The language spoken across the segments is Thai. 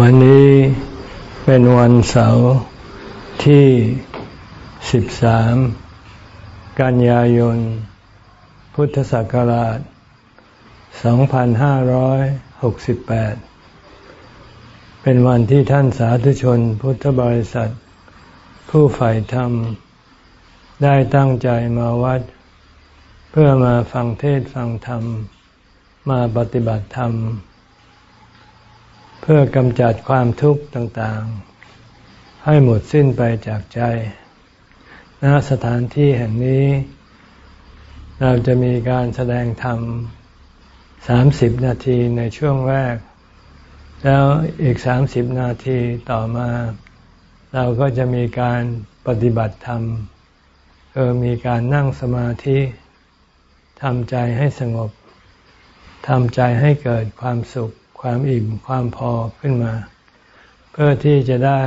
วันนี้เป็นวันเสาร์ที่ 13 กันยายน พุทธศักราช 2568 เป็นวันที่ท่านสาธุชนพุทธบริษัท ผู้ใฝ่ธรรม ได้ตั้งใจมาวัด เพื่อมาฟังเทศฟังธรรม มาปฏิบัติธรรม เพื่อกำจัดความทุกข์ต่างๆ ให้หมดสิ้นไปจากใจณสถานที่แห่งนี้ เราจะมีการแสดงธรรมสามสิบนาทีในช่วงแรก แล้วอีกสามสิบนาทีต่อมา เราก็จะมีการปฏิบัติธรรมคือมีการนั่งสมาธิทำใจให้สงบทำใจให้เกิดความสุข ความอิ่มความพอขึ้นมา เพื่อที่จะได้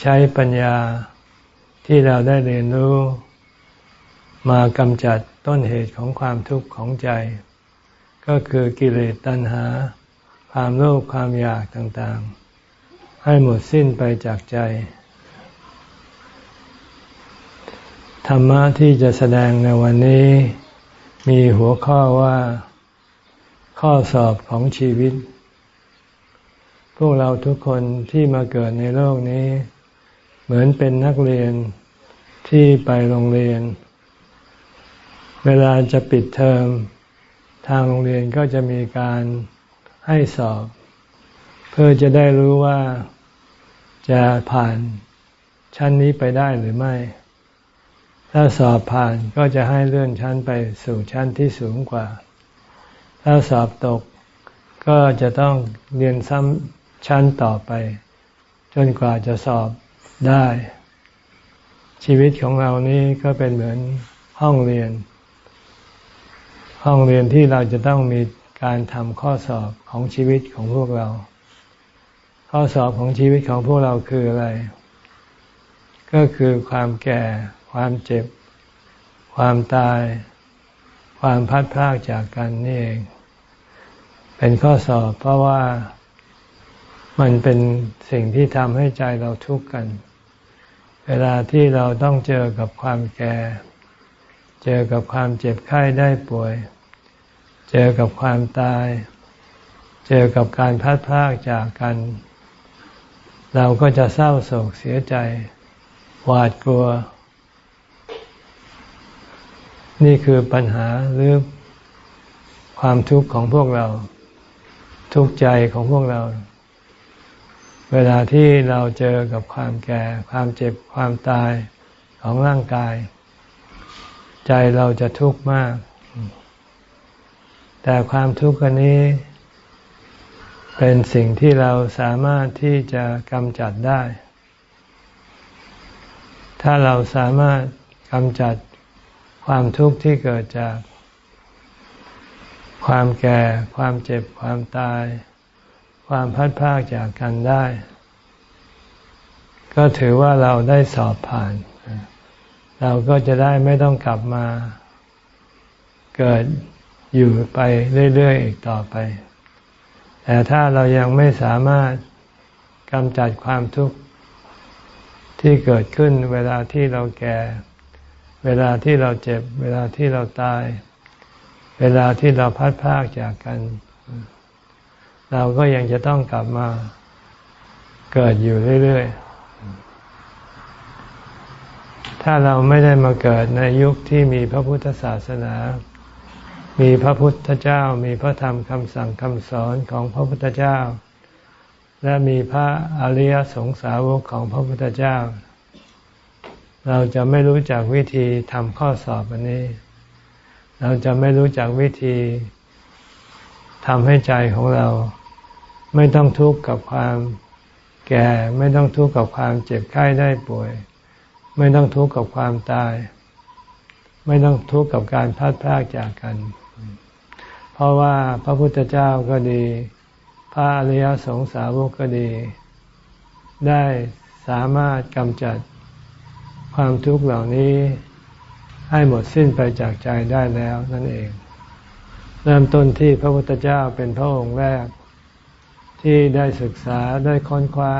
ใช้ปัญญาที่เราได้เรียนรู้ มากำจัดต้นเหตุของความทุกข์ของใจ ก็คือกิเลสตัณหา ความโลภความอยากต่างๆ ให้หมดสิ้นไปจากใจ ธรรมะที่จะแสดงในวันนี้ มีหัวข้อว่า ข้อสอบของชีวิต พวกเราทุกคนที่มาเกิดในโลกนี้ เหมือนเป็นนักเรียนที่ไปโรงเรียน เวลาจะปิดเทอม ทางโรงเรียนก็จะมีการให้สอบ เพื่อจะได้รู้ว่าจะผ่านชั้นนี้ไปได้หรือไม่ ถ้าสอบผ่านก็จะให้เลื่อนชั้นไปสู่ชั้นที่สูงกว่า ถ้าสอบตกก็จะต้องเรียนซ้ำชั้นต่อไป จนกว่าจะสอบได้ ชีวิตของเรานี่ก็เป็นเหมือนห้องเรียน ห้องเรียนที่เราจะต้องมีการทำข้อสอบของชีวิตของพวกเรา ข้อสอบของชีวิตของพวกเราคืออะไร ก็คือความแก่ ความเจ็บ ความตาย ความพัดพลากจากกันนี่เอง เป็นข้อสอบเพราะว่ามันเป็นสิ่งที่ทำให้ใจเราทุกข์กัน เวลาที่เราต้องเจอกับความแก่ เจอกับความเจ็บไข้ได้ป่วย เจอกับความตาย เจอกับการพัดพลากจากกัน เราก็จะเศร้าโศกเสียใจ หวาดกลัว นี่คือปัญหาหรือความทุกข์ของพวกเรา ทุกข์ใจของพวกเรา เวลาที่เราเจอกับความแก่ ความเจ็บความตายของร่างกาย ใจเราจะทุกข์มาก แต่ความทุกข์นนี้ เป็นสิ่งที่เราสามารถที่จะกำจัดได้ ถ้าเราสามารถกำจัดความทุกข์ที่เกิดจาก ความแก่ ความเจ็บ ความตาย ความพัดพากจากกันได้ ก็ถือว่าเราได้สอบผ่าน เราก็จะได้ไม่ต้องกลับมาเกิดอยู่ไปเรื่อย ๆ อีกต่อไป แต่ถ้าเรายังไม่สามารถกำจัดความทุกข์ที่เกิดขึ้นเวลาที่เราแก่ เวลาที่เราเจ็บ เวลาที่เราตาย เวลาที่เราพัดพากจากกัน เราก็ยังจะต้องกลับมาเกิดอยู่เรื่อยๆ ถ้าเราไม่ได้มาเกิดในยุคที่มีพระพุทธศาสนา มีพระพุทธเจ้า มีพระธรรมคำสั่งคำสอนของพระพุทธเจ้า และมีพระอริยสงสาวกของพระพุทธเจ้า เราจะไม่รู้จักวิธีทำข้อสอบอันนี้ เราจะไม่รู้จักวิธีทำให้ใจของเรา ไม่ต้องทุกข์กับความแก่ ไม่ต้องทุกข์กับความเจ็บไข้ได้ป่วย ไม่ต้องทุกข์กับความตาย ไม่ต้องทุกข์กับการพัดพลากจากกัน เพราะว่าพระพุทธเจ้าก็ดี พระอริยสงสาวกก็ดี ได้สามารถกำจัดความทุกข์เหล่านี้ ให้หมดสิ้นไปจากใจได้แล้วนั่นเอง เริ่มต้นที่พระพุทธเจ้าเป็นพระองค์แรก ที่ได้ศึกษาได้ค้นคว้า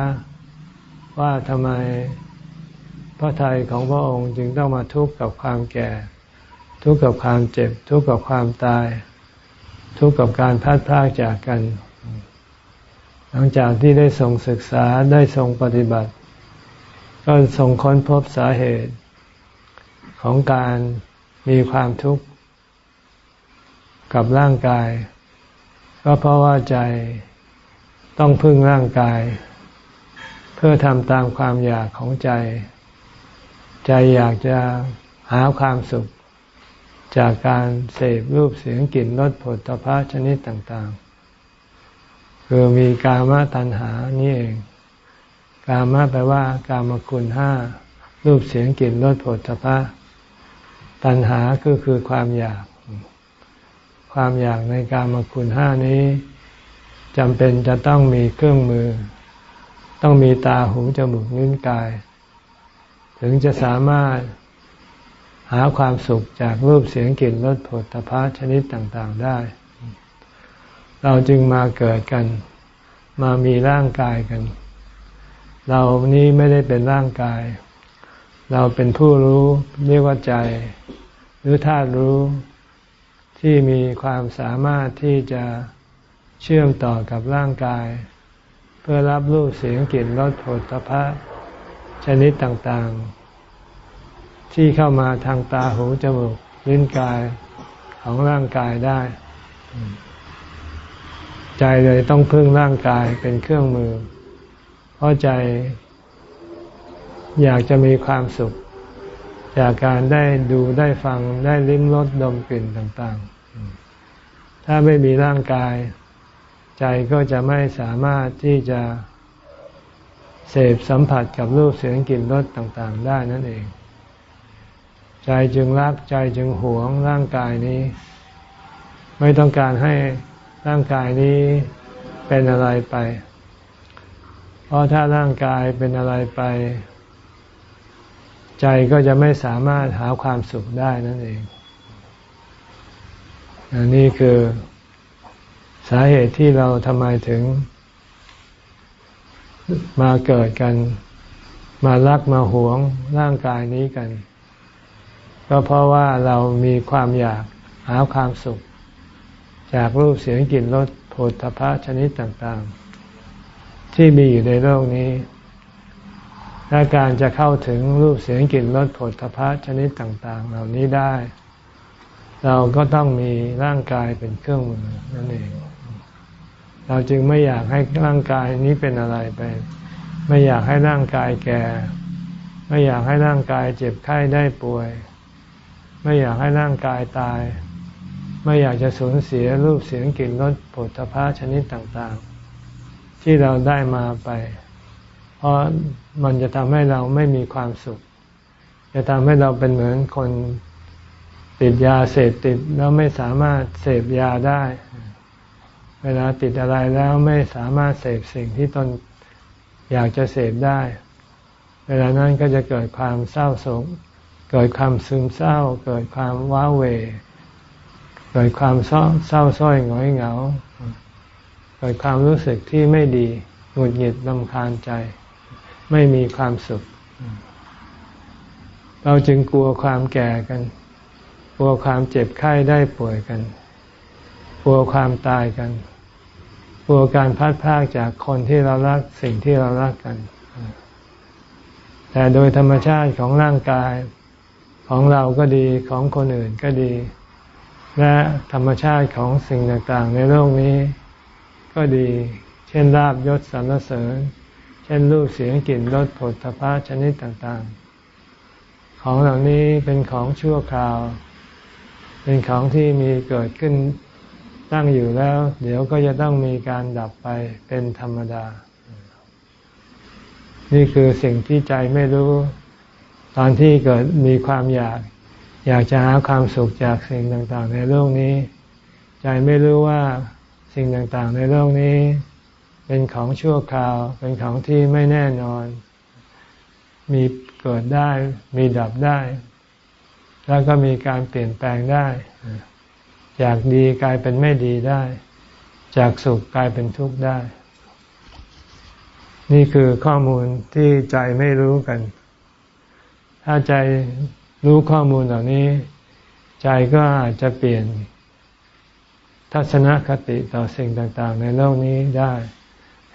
ว่าทำไมพระทัยของพระองค์จึงต้องมาทุกข์กับความแก่ ทุกข์กับความเจ็บ ทุกข์กับความตาย ทุกข์กับการพัดพลากจากกัน หลังจากที่ได้ทรงศึกษาได้ทรงปฏิบัติ ก็ทรงค้นพบสาเหตุ ของการมีความทุกข์กับร่างกาย ก็เพราะว่าใจต้องพึ่งร่างกาย เพื่อทำตามความอยากของใจ ใจอยากจะหาความสุข จากการเสพรูปเสียงกลิ่นรสผลตภะชนิดต่างๆ คือมีกามตัณหานี่เอง กามแปลว่ากามคุณห้ารูปเสียงกลิ่นรสผลตภะ ตัณหาก็คือความอยาก ความอยากในการมคุณห้านี้จำเป็นจะต้องมีเครื่องมือ ต้องมีตาหูจมูกนิ้วกาย ถึงจะสามารถหาความสุขจากรูปเสียงกลิ่นรสผลตภะชนิดต่างๆได้ เราจึงมาเกิดกัน มามีร่างกายกัน เรานี้ไม่ได้เป็นร่างกาย เราเป็นผู้รู้เรียกว่าใจ หรือธาตุรู้ที่มีความสามารถที่จะเชื่อมต่อกับร่างกาย เพื่อรับรูปเสียงกลิ่นรสผลตภะชนิดต่างๆ ที่เข้ามาทางตาหูจมูกลิ้นกายของร่างกายได้ ใจเลยต้องพึ่งร่างกายเป็นเครื่องมือ เพราะใจ อยากจะมีความสุข จากการได้ดูได้ฟังได้ลิ้มรสดมกลิ่นต่างๆ ถ้าไม่มีร่างกาย ใจก็จะไม่สามารถที่จะเสพสัมผัสกับรูปเสียงกลิ่นรสต่างๆ ได้นั่นเอง ใจจึงรักใจจึงหวงร่างกายนี้ ไม่ต้องการให้ร่างกายนี้เป็นอะไรไป เพราะถ้าร่างกายเป็นอะไรไป ใจก็จะไม่สามารถหาความสุขได้นั่นเองอันนี้คือสาเหตุที่เราทำไมถึง มาเกิดกัน มารักมาหวงร่างกายนี้กัน ก็เพราะว่าเรามีความอยากหาความสุข จากรูปเสียงกลิ่นรสโผฏฐพะชนิดต่าง ๆ ที่มีอยู่ในโลกนี้ และการจะเข้าถึงรูปเสียงกลิ่นรสผฏฐพะชนิดต่าง ๆ เหล่านี้ได้ เราก็ต้องมีร่างกายเป็นเครื่องมือนั่นเอง เราจึงไม่อยากให้ร่างกายนี้เป็นอะไรไป ไม่อยากให้ร่างกายแก่ ไม่อยากให้ร่างกายเจ็บไข้ได้ป่วย ไม่อยากให้ร่างกายตาย ไม่อยากจะสูญเสียรูปเสียงกลิ่นรสผลพาชนิดต่าง ๆ ที่เราได้มาไป ราะมันจะทำให้เราไม่มีความสุข จะทำให้เราเป็นเหมือนคนติดยาเสพติดแล้วไม่สามารถเสพยาได้ เวลาติดอะไรแล้วไม่สามารถเสพสิ่งที่ตนอยากจะเสพได้ เวลานั้นก็จะเกิดความเศร้าโศกเกิดความซึมเศร้า เกิดความว้าเหวเกิดความเศร้าเศร้าส้อยหงอยเหงา เกิดความรู้สึกที่ไม่ดีหงุดหงิดลำคาญใจ ไม่มีความสุข เราจึงกลัวความแก่กัน กลัวความเจ็บไข้ได้ป่วยกัน กลัวความตายกัน กลัวการพัดพากจากคนที่เรารักสิ่งที่เรารักกัน แต่โดยธรรมชาติของร่างกายของเราก็ดีของคนอื่นก็ดี และธรรมชาติของสิ่งต่างๆ ในโลกนี้ก็ดี เช่นลาบยศสรรเสริญ เช่นรูปเสียงกลิ่นรสผลทพะชนิดต่างๆ ของเหล่านี้เป็นของชั่วคราว เป็นของที่มีเกิดขึ้นตั้งอยู่แล้ว เดี๋ยวก็จะต้องมีการดับไปเป็นธรรมดา นี่คือสิ่งที่ใจไม่รู้ ตอนที่เกิดมีความอยาก อยากจะหาความสุขจากสิ่งต่างๆ ในโลกนี้ ใจไม่รู้ว่าสิ่งต่างๆ ในโลกนี้ เป็นของชั่วคราว เป็นของที่ไม่แน่นอน มีเกิดได้ มีดับได้ แล้วก็มีการเปลี่ยนแปลงได้ จากดีกลายเป็นไม่ดีได้ จากสุขกลายเป็นทุกข์ได้ นี่คือข้อมูลที่ใจไม่รู้กัน ถ้าใจรู้ข้อมูลเหล่านี้ ใจก็อาจจะเปลี่ยนทัศนคติต่อสิ่งต่าง ๆ ในโลกนี้ได้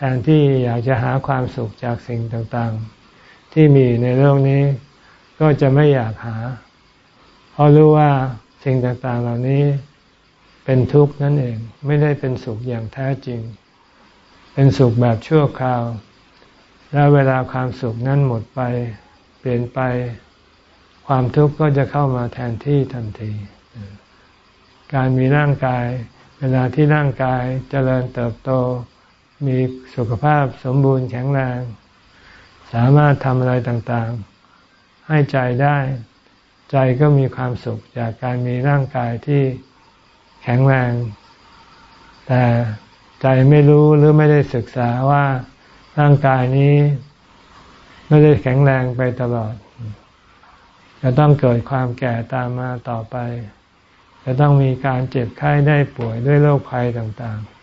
แทนที่อยากจะหาความสุขจากสิ่งต่างๆ ที่มีในโลกนี้ ก็จะไม่อยากหา เพราะรู้ว่าสิ่งต่างๆเหล่านี้เป็นทุกข์นั่นเอง ไม่ได้เป็นสุขอย่างแท้จริง เป็นสุขแบบชั่วคราว แล้วเวลาความสุขนั้นหมดไป เปลี่ยนไป ความทุกข์ก็จะเข้ามาแทนที่ทันที การมีร่างกาย เวลาที่ร่างกายเจริญเติบโต มีสุขภาพสมบูรณ์แข็งแรง สามารถทำอะไรต่างๆ ให้ใจได้ ใจก็มีความสุขจากการมีร่างกายที่แข็งแรง แต่ใจไม่รู้หรือไม่ได้ศึกษาว่าร่างกายนี้ ไม่ได้แข็งแรงไปตลอด จะต้องเกิดความแก่ตามมาต่อไป จะต้องมีการเจ็บไข้ได้ป่วยด้วยโรคภัยต่างๆ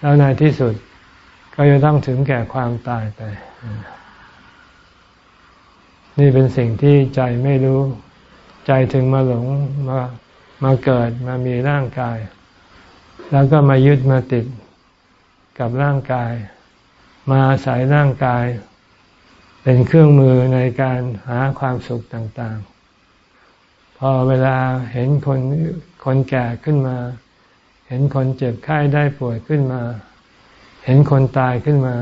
แล้วในที่สุดก็จะต้องถึงแก่ความตายไป นี่เป็นสิ่งที่ใจไม่รู้ ใจถึงมาหลงมามาเกิดมามีร่างกาย แล้วก็มายึดมาติดกับร่างกาย มาอาศัยร่างกาย เป็นเครื่องมือในการหาความสุขต่าง ๆ พอเวลาเห็นคนคนแก่ขึ้นมา เห็นคนเจ็บไข้ได้ป่วยขึ้นมา เห็นคนตายขึ้นมา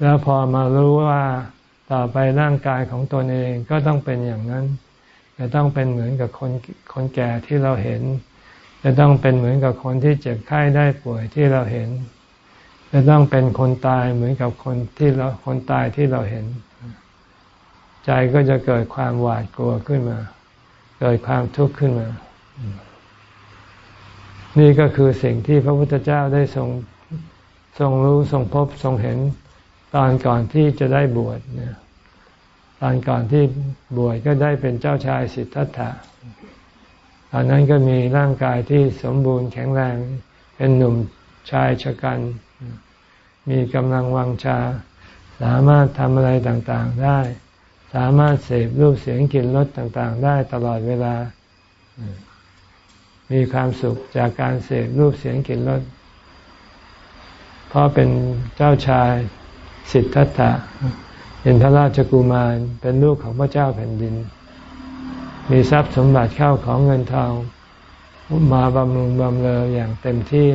แล้วพอมารู้ว่าต่อไปร่างกายของตนเองก็ต้องเป็นอย่างนั้น จะต้องเป็นเหมือนกับคนคนแก่ที่เราเห็น จะต้องเป็นเหมือนกับคนที่เจ็บไข้ได้ป่วยที่เราเห็น จะต้องเป็นคนตายเหมือนกับคนที่เราคนตายที่เราเห็น ใจก็จะเกิดความหวาดกลัวขึ้นมา เกิดความทุกข์ขึ้นมา นี่ก็คือสิ่งที่พระพุทธเจ้าได้ทรงทรงรู้ทรงพบทรงเห็นตอนก่อนที่จะได้บวชเนี่ยตอนก่อนที่บวชก็ได้เป็นเจ้าชายสิทธัตถะตอนนั้นก็มีร่างกายที่สมบูรณ์แข็งแรง เป็นหนุ่มชายชะกัน มีกำลังวังชา สามารถทำอะไรต่างๆได้ สามารถเสพรูปเสียงกลิ่นรสต่างๆ ได้ตลอดเวลา มีความสุขจากการเสพรูปเสียงกลิ่นรสเพราะเป็นเจ้าชายสิทธัตถะเป็นพระราชกุมารเป็นลูกของพระเจ้าแผ่นดิน มีทรัพย์สมบัติเข้าของเงินทองมาบำรุงบำเรออย่างเต็มที่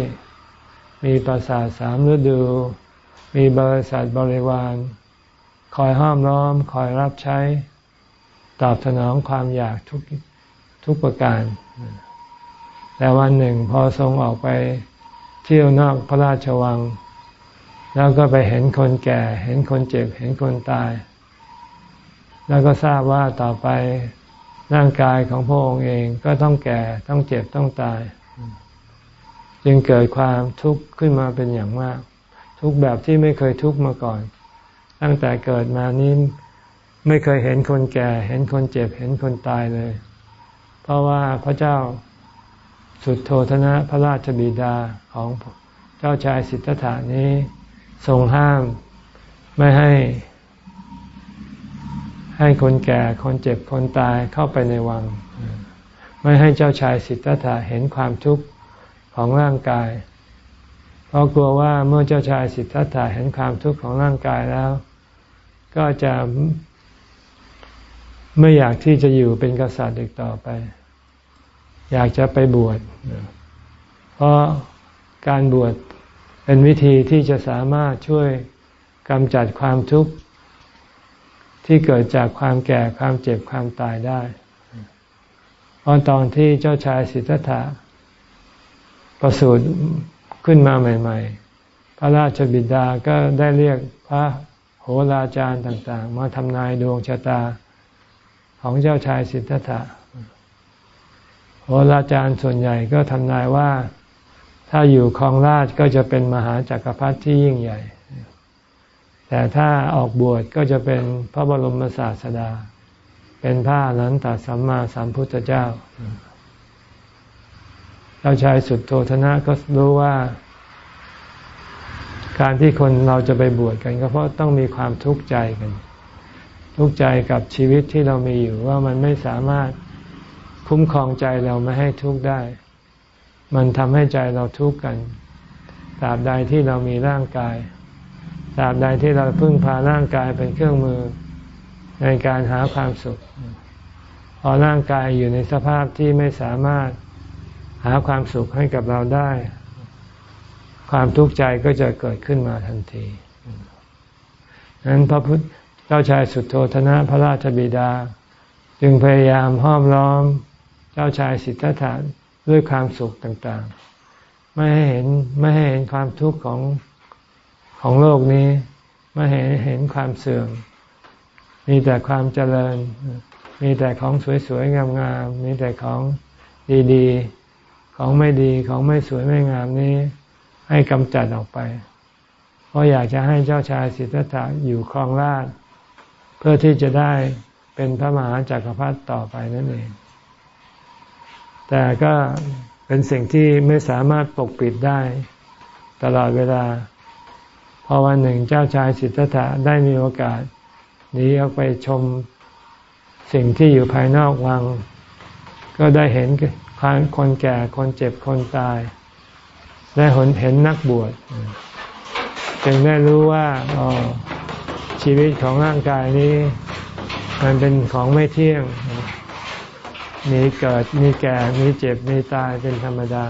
มีปราสาทสามฤดู มีบริษัทบริวาร คอยห้อมล้อม คอยรับใช้ ตอบสนองความอยากทุกทุกประการ แต่วันหนึ่งพอทรงออกไปเที่ยวนอกพระราชวัง แล้วก็ไปเห็นคนแก่ เห็นคนเจ็บ เห็นคนตาย แล้วก็ทราบว่าต่อไปร่างกายของพระองค์เองก็ต้องแก่ต้องเจ็บต้องตาย จึงเกิดความทุกข์ขึ้นมาเป็นอย่างมาก ทุกแบบที่ไม่เคยทุกข์มาก่อน ตั้งแต่เกิดมานี้ไม่เคยเห็นคนแก่ เห็นคนเจ็บ เห็นคนตายเลย เพราะว่าพระเจ้า สุดโทธนะพระราชบิดาของเจ้าชายสิทธัตถานี้ทรงห้ามไม่ให้ ให้คนแก่คนเจ็บคนตายเข้าไปในวัง ไม่ให้เจ้าชายสิทธัตถะเห็นความทุกข์ของร่างกาย เพราะกลัวว่าเมื่อเจ้าชายสิทธัตถะเห็นความทุกข์ของร่างกายแล้ว ก็จะไม่อยากที่จะอยู่เป็นกษัตริย์อีกต่อไป อยากจะไปบวชเพราะการบวชเป็นวิธีที่จะสามารถช่วยกำจัดความทุกข์ที่เกิดจากความแก่ความเจ็บความตายได้ตอนตอนที่เจ้าชายสิทธัตถะประสูติขึ้นมาใหม่ ๆ พระราชบิดาก็ได้เรียกพระโหราจารย์ต่าง ๆ มาทำนายดวงชะตาของเจ้าชายสิทธัตถะ ราจารย์ส่วนใหญ่ก็ทำนายว่า ถ้าอยู่ครองราชก็จะเป็นมหาจักรพรรดิที่ยิ่งใหญ่ แต่ถ้าออกบวชก็จะเป็นพระบรมศาสดา เป็นพระนันตสัมมาสัมพุทธเจ้าเจ้าชายสุดโทธนะก็รู้ว่า การที่คนเราจะไปบวชกัน ก็เพราะต้องมีความทุกข์ใจกัน ทุกข์ใจกับชีวิตที่เรามีอยู่ว่ามันไม่สามารถ คุ้มครองใจเราไม่ให้ทุกข์ได้ มันทำให้ใจเราทุกข์กันตราบใดที่เรามีร่างกายตราบใดที่เราพึ่งพาร่างกายเป็นเครื่องมือในการหาความสุข พอร่างกายอยู่ในสภาพที่ไม่สามารถหาความสุขให้กับเราได้ ความทุกข์ใจก็จะเกิดขึ้นมาทันทีนั้นพระพุทธเจ้าชายสุดโทธนะพระราชบิดา จึงพยายามห้อมล้อม เจ้าชายสิทธัตถะด้วยความสุขต่างๆ ไม่ให้เห็นไม่ให้เห็นความทุกข์ของของโลกนี้ ไม่ให้เห็นความเสื่อม มีแต่ความเจริญ มีแต่ของสวยๆงามๆมีแต่ของดีๆ ของไม่ดีของไม่สวยไม่งามนี้ ให้กำจัดออกไป เพราะอยากจะให้เจ้าชายสิทธัตถะอยู่ครองราชเพื่อที่จะได้เป็นพระมหาจากักรพรรดิต่อไปนั่นเอง แต่ก็เป็นสิ่งที่ไม่สามารถปกปิดได้ ตลอดเวลา พอวันหนึ่งเจ้าชายสิทธัตถะได้มีโอกาสหนีออกไปชมสิ่งที่อยู่ภายนอกวัง ก็ได้เห็นคนแก่คนเจ็บคนตาย ได้เห็นเห็นนักบวชจึงได้รู้ว่าชีวิตของร่างกายนี้ มันเป็นของไม่เที่ยง มีเกิด มีแก่ มีเจ็บ มีตายเป็นธรรมดา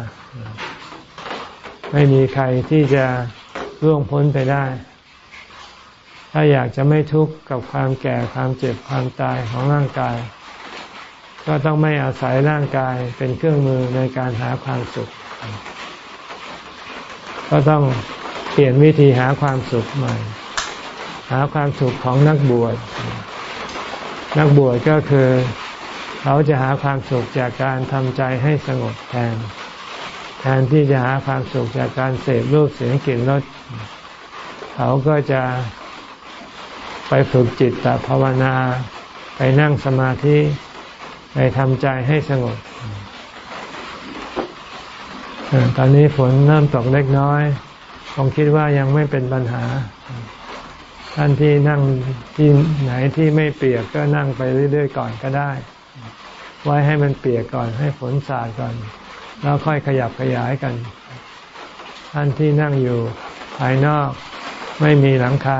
ไม่มีใครที่จะล่วงพ้นไปได้ ถ้าอยากจะไม่ทุกข์กับความแก่ความเจ็บความตายของร่างกาย ก็ต้องไม่อาศัยร่างกายเป็นเครื่องมือในการหาความสุข ก็ต้องเปลี่ยนวิธีหาความสุขใหม่ หาความสุขของนักบวชนักบวชก็คือ เขาจะหาความสุขจากการทำใจให้สงบแทน แทนที่จะหาความสุขจากการเสพรูปเสียงกลิ่นรสเขาก็จะไปฝึกจิตตภาวนา ไปนั่งสมาธิ ไปทำใจให้สงบตอนนี้ฝนเริ่มตกเล็กน้อยคงคิดว่ายังไม่เป็นปัญหา ท่านที่นั่งที่ไหนที่ไม่เปียกก็นั่งไปเรื่อยๆก่อนก็ได้ ไว้ให้มันเปียกก่อน ให้ฝนสาดก่อน แล้วค่อยขยับขยายกัน ท่านที่นั่งอยู่ภายนอกไม่มีหลังคา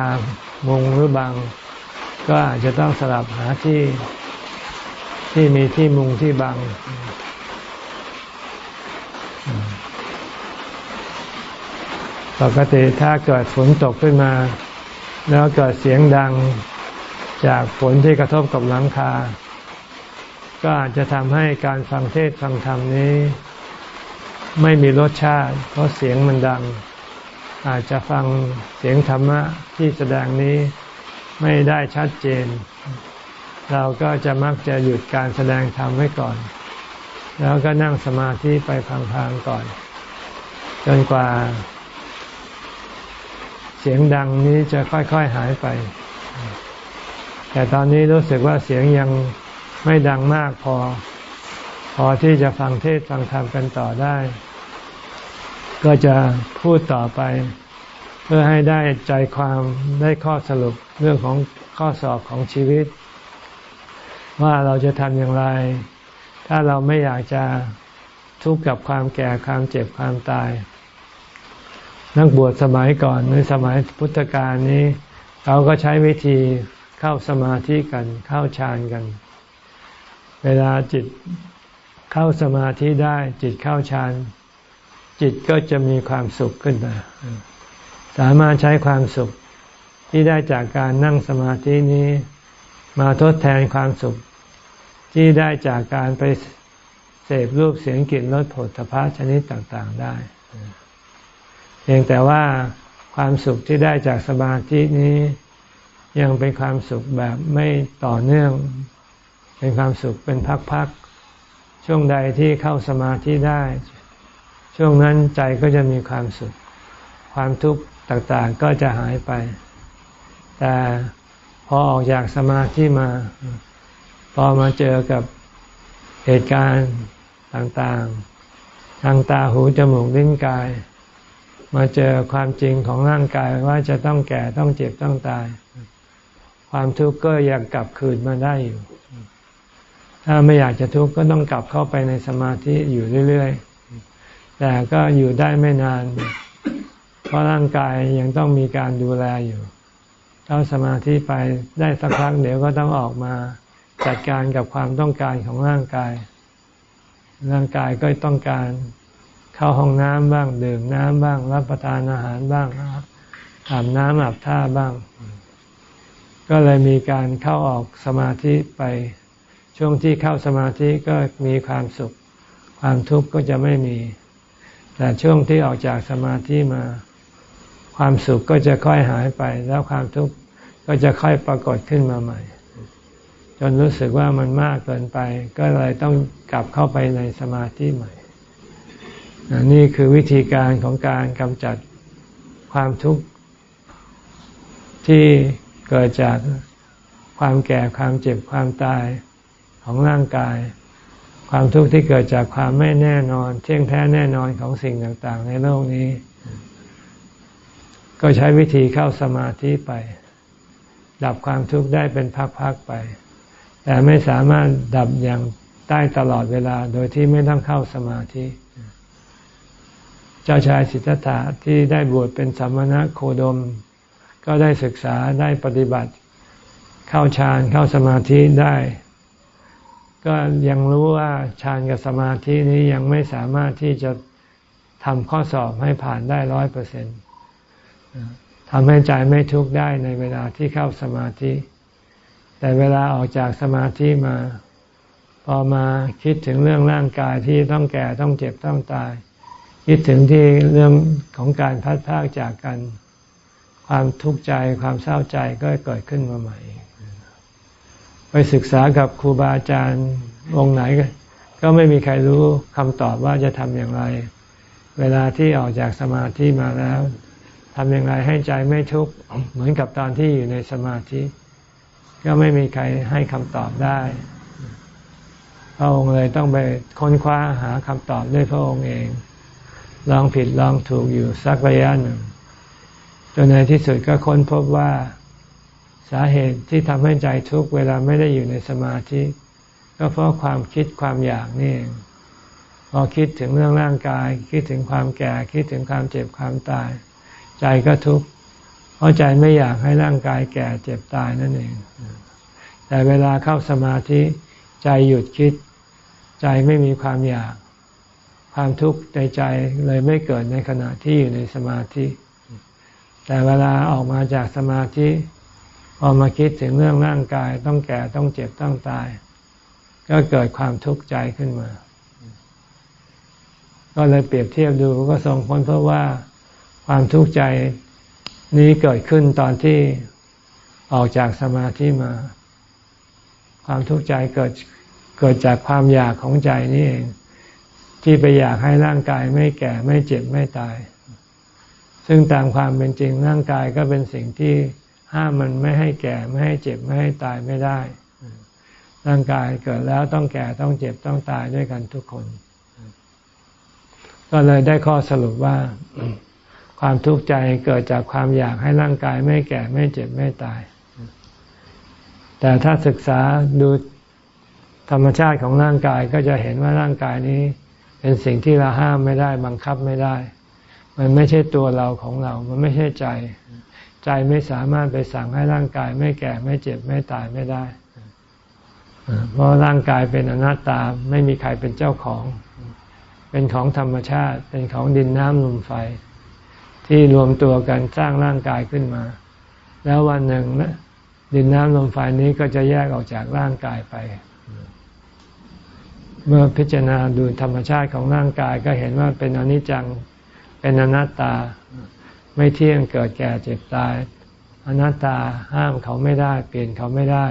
มุงหรือบัง ก็อาจจะต้องสลับหาที่ที่มีที่มุงที่บัง ปกติถ้าเกิดฝนตกขึ้นมา แล้วเกิดเสียงดังจากฝนที่กระทบกับหลังคา ก็อาจจะทำให้การฟังเทศฟังธรรมนี้ ไม่มีรสชาติ เพราะเสียงมันดัง อาจจะฟังเสียงธรรมะที่แสดงนี้ไม่ได้ชัดเจน เราก็จะมักจะหยุดการแสดงธรรมไว้ก่อน แล้วก็นั่งสมาธิไปพังๆก่อน จนกว่า เสียงดังนี้จะค่อยๆหายไป แต่ตอนนี้รู้สึกว่าเสียงยัง ไม่ดังมากพอ พอที่จะฟังเทศฟังธรรมกันต่อได้ ก็จะพูดต่อไป เพื่อให้ได้ใจความได้ข้อสรุปเรื่องของข้อสอบของชีวิต ว่าเราจะทำอย่างไร ถ้าเราไม่อยากจะทุกข์กับความแก่ความเจ็บความตาย นักบวชสมัยก่อนในสมัยพุทธกาลนี้ เขาก็ใช้วิธีเข้าสมาธิกันเข้าฌานกัน เวลาจิตเข้าสมาธิได้จิตเข้าฌานจิตก็จะมีความสุขขึ้นมา สามารถใช้ความสุขที่ได้จากการนั่งสมาธินี้ มาทดแทนความสุข ที่ได้จากการไปเสพรูปเสียงกลิ่นรสผลตภะชนิดต่าง ๆได้ เพียงแต่ว่าความสุขที่ได้จากสมาธินี้ ยังเป็นความสุขแบบไม่ต่อเนื่อง เป็นความสุขเป็นพักๆ ช่วงใดที่เข้าสมาธิได้ ช่วงนั้นใจก็จะมีความสุข ความทุกข์ต่างๆก็จะหายไป แต่พอออกจากสมาธิมา พอมาเจอกับเหตุการณ์ต่างๆ ทางตาหูจมูกลิ้นกาย มาเจอความจริงของร่างกายว่าจะต้องแก่ต้องเจ็บต้องตาย ความทุกข์ก็ยังกลับคืนมาได้อยู่ ถ้าไม่อยากจะทุกข์ก็ต้องกลับเข้าไปในสมาธิอยู่เรื่อยๆ แต่ก็อยู่ได้ไม่นาน เพราะร่างกายยังต้องมีการดูแลอยู่เข้าสมาธิไปได้สักพักเดี๋ยวก็ต้องออกมาจัดการกับความต้องการของร่างกาย ร่างกายก็ต้องการเข้าห้องน้ำบ้าง ดื่มน้ำบ้าง รับประทานอาหารบ้างอาบน้ำอาบท่าบ้าง ก็เลยมีการเข้าออกสมาธิไป ช่วงที่เข้าสมาธิก็มีความสุข ความทุกข์ก็จะไม่มี แต่ช่วงที่ออกจากสมาธิมา ความสุขก็จะค่อยหายไป แล้วความทุกข์ก็จะค่อยปรากฏขึ้นมาใหม่ จนรู้สึกว่ามันมากเกินไป ก็เลยต้องกลับเข้าไปในสมาธิใหม่ นี่คือวิธีการของการกำจัดความทุกข์ที่เกิดจากความแก่ความเจ็บความตาย ของร่างกาย ความทุกข์ที่เกิดจากความไม่แน่นอน เที่ยงแท้แน่นอนของสิ่งต่างๆ ในโลกนี้ ก็ใช้วิธีเข้าสมาธิไป ดับความทุกข์ได้เป็นพักๆไป แต่ไม่สามารถดับอย่างได้ตลอดเวลาโดยที่ไม่ต้องเข้าสมาธิเจ้าชายสิทธัตถะที่ได้บวชเป็นสัมมณะโคดม ก็ได้ศึกษาได้ปฏิบัติ เข้าฌานเข้าสมาธิได้ ก็ยังรู้ว่าฌานกับสมาธินี้ยังไม่สามารถที่จะทำข้อสอบให้ผ่านได้ร้อยเปอร์เซ็นต์ทำให้ใจไม่ทุกข์ได้ในเวลาที่เข้าสมาธิ แต่เวลาออกจากสมาธิมา พอมาคิดถึงเรื่องร่างกายที่ต้องแก่ต้องเจ็บต้องตาย คิดถึงที่เรื่องของการพัดพากจากกัน ความทุกข์ใจความเศร้าใจก็เกิดขึ้นมาใหม่ ไปศึกษากับครูบาอาจารย์องค์ไหนก็ไม่มีใครรู้คำตอบว่าจะทำอย่างไร เวลาที่ออกจากสมาธิมาแล้วทำอย่างไรให้ใจไม่ทุกข์เหมือนกับตอนที่อยู่ในสมาธิ ก็ไม่มีใครให้คำตอบได้พระองค์เลยต้องไปค้นคว้าหาคำตอบด้วยพระองค์เอง ลองผิดลองถูกอยู่สักระยะหนึ่งจนในที่สุดก็ค้นพบว่า สาเหตุที่ทำให้ใจทุกเวลาไม่ได้อยู่ในสมาธิ ก็เพราะความคิดความอยากนี่พอคิดถึงเรื่องร่างกาย คิดถึงความแก่ คิดถึงความเจ็บความตาย ใจก็ทุกข์เพราะใจไม่อยากให้ร่างกายแก่เจ็บตายนั่นเอง แต่เวลาเข้าสมาธิ ใจหยุดคิด ใจไม่มีความอยาก ความทุกข์ในใจเลยไม่เกิดในขณะที่อยู่ในสมาธิ แต่เวลาออกมาจากสมาธิ พอมาคิดถึงเรื่องร่างกายต้องแก่ต้องเจ็บต้องตาย ก็เกิดความทุกข์ใจขึ้นมา ก็เลยเปรียบเทียบดูก็ทรงพ้นเพราะว่าความทุกข์ใจนี้เกิดขึ้นตอนที่ออกจากสมาธิมา ความทุกข์ใจเกิดเกิดจากความอยากของใจนี่เอง ที่ไปอยากให้ร่างกายไม่แก่ไม่เจ็บไม่ตาย ซึ่งตามความเป็นจริงร่างกายก็เป็นสิ่งที่ ห้ามมันไม่ให้แก่ไม่ให้เจ็บไม่ให้ตายไม่ได้ ร่างกายเกิดแล้วต้องแก่ต้องเจ็บต้องตายด้วยกันทุกคน ก็เลยได้ข้อสรุปว่า ความทุกข์ใจเกิดจากความอยากให้ร่างกายไม่แก่ไม่เจ็บไม่ตาย แต่ถ้าศึกษาดูธรรมชาติของร่างกายก็จะเห็นว่าร่างกายนี้ เป็นสิ่งที่เราห้ามไม่ได้บังคับไม่ได้ มันไม่ใช่ตัวเราของเรา มันไม่ใช่ใจ ใจไม่สามารถไปสั่งให้ร่างกายไม่แก่ไม่เจ็บไม่ตายไม่ได้ เพราะร่างกายเป็นอนัตตาไม่มีใครเป็นเจ้าของ เป็นของธรรมชาติ เป็นของดินน้ำลมไฟ ที่รวมตัวกันสร้างร่างกายขึ้นมา แล้ววันหนึ่งดินน้ำลมไฟนี้ก็จะแยกออกจากร่างกายไป เมื่อพิจารณาดูธรรมชาติของร่างกายก็เห็นว่าเป็นอนิจจัง เป็นอนัตตา ไม่เที่ยงเกิดแก่เจ็บตาย อนัตตาห้ามเขาไม่ได้ เปลี่ยนเขาไม่ได้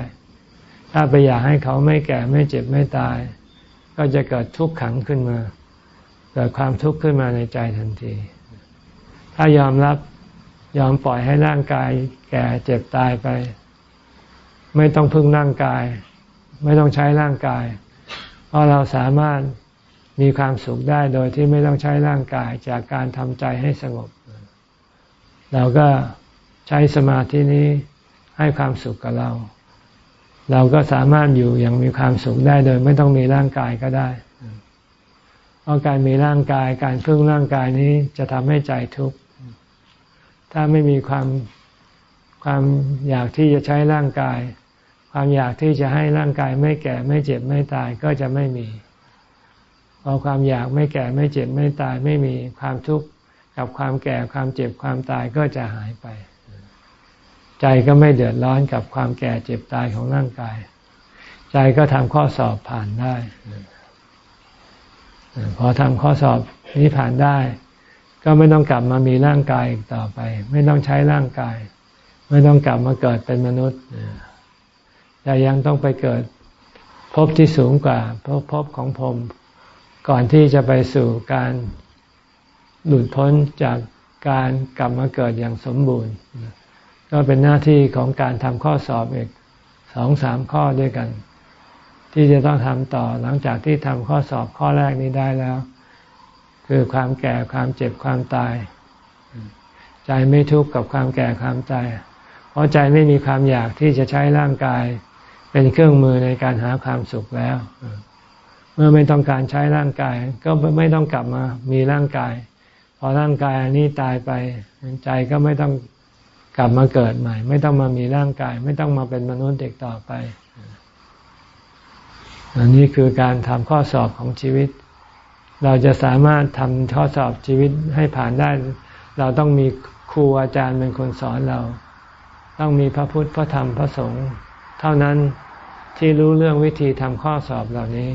ถ้าไปอยากให้เขาไม่แก่ไม่เจ็บไม่ตาย ก็จะเกิดทุกข์ขังขึ้นมา เกิดความทุกข์ขึ้นมาในใจทันที ถ้ายอมรับยอมปล่อยให้ร่างกายแก่เจ็บตายไป ไม่ต้องพึ่งร่างกาย ไม่ต้องใช้ร่างกาย เพราะเราสามารถมีความสุขได้โดยที่ไม่ต้องใช้ร่างกายจากการทำใจให้สงบ เราก็ใช้สมาธินี้ให้ความสุขกับเรา เราก็สามารถอยู่อย่างมีความสุขได้โดยไม่ต้องมีร่างกายก็ได้ เพราะการมีร่างกายการพึ่งร่างกายนี้จะทำให้ใจทุกข์ ถ้าไม่มีความความอยากที่จะใช้ร่างกาย ความอยากที่จะให้ร่างกายไม่แก่ไม่เจ็บไม่ตายก็จะไม่มีพอความอยากไม่แก่ไม่เจ็บไม่ตายไม่มีความทุกข์ กับความแก่ความเจ็บความตายก็จะหายไป ใจก็ไม่เดือดร้อนกับความแก่เจ็บตายของร่างกาย ใจก็ทำข้อสอบผ่านได้พอทำข้อสอบนี้ผ่านได้ ก็ไม่ต้องกลับมามีร่างกายอีกต่อไป ไม่ต้องใช้ร่างกาย ไม่ต้องกลับมาเกิดเป็นมนุษย์แต่ยังต้องไปเกิดพบที่สูงกว่าพบพบของพรมก่อนที่จะไปสู่การ หลุดพ้นจากการกลับมาเกิดอย่างสมบูรณ์ ก็เป็นหน้าที่ของการทำข้อสอบอีกสองสามข้อด้วยกัน ที่จะต้องทำต่อหลังจากที่ทำข้อสอบข้อแรกนี้ได้แล้ว คือความแก่ความเจ็บความตาย ใจไม่ทุกข์กับความแก่ความตาย เพราะใจไม่มีความอยากที่จะใช้ร่างกาย เป็นเครื่องมือในการหาความสุขแล้ว เมื่อไม่ต้องการใช้ร่างกาย ก็ไม่ต้องกลับมามีร่างกาย พอร่างกายอันนี้ตายไปใจก็ไม่ต้องกลับมาเกิดใหม่ ไม่ต้องมามีร่างกาย ไม่ต้องมาเป็นมนุษย์เด็กต่อไป อันนี้คือการทำข้อสอบของชีวิต เราจะสามารถทำข้อสอบชีวิตให้ผ่านได้ เราต้องมีครูอาจารย์เป็นคนสอนเรา ต้องมีพระพุทธพระธรรมพระสงฆ์เท่านั้นที่รู้เรื่องวิธีทำข้อสอบเหล่านี้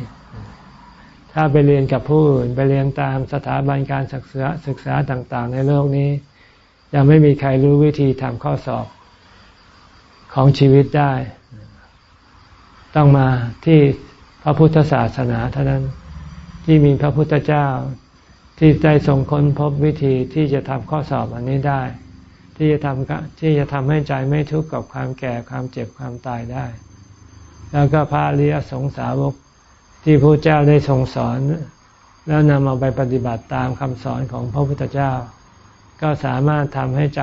ถ้าไปเรียนกับผู้อื่นไปเรียนตามสถาบันการศึกษาศึกษาต่างๆ ในโลกนี้ ยังไม่มีใครรู้วิธีทำข้อสอบของชีวิตได้ ต้องมาที่พระพุทธศาสนาเท่านั้นที่มีพระพุทธเจ้าที่ได้ทรงค้นพบวิธีที่จะทำข้อสอบอันนี้ได้ ที่จะทำที่จะทำให้ใจไม่ทุกข์กับความแก่ความเจ็บความตายได้ แล้วก็พระอริยสงสาวก ที่พระเจ้าได้ทรงสอน แล้วนำเอาไปปฏิบัติตามคำสอนของพระพุทธเจ้า ก็สามารถทำให้ใจ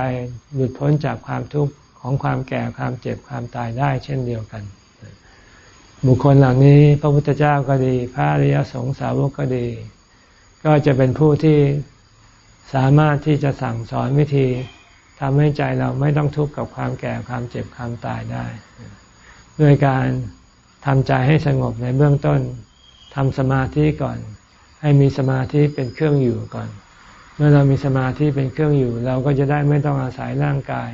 หลุดพ้นจากความทุกข์ของความแก่ความเจ็บความตายได้เช่นเดียวกัน บุคคลเหล่านี้พระพุทธเจ้าก็ดี พระอริยสงสาวกก็ดี ก็จะเป็นผู้ที่สามารถที่จะสั่งสอนวิธีทำให้ใจเราไม่ต้องทุกข์กับความแก่ความเจ็บความตายได้ ด้วยการทำใจให้สงบในเบื้องต้น ทำสมาธิก่อน ให้มีสมาธิเป็นเครื่องอยู่ก่อน เมื่อเรามีสมาธิเป็นเครื่องอยู่ เราก็จะได้ไม่ต้องอาศัยร่างกาย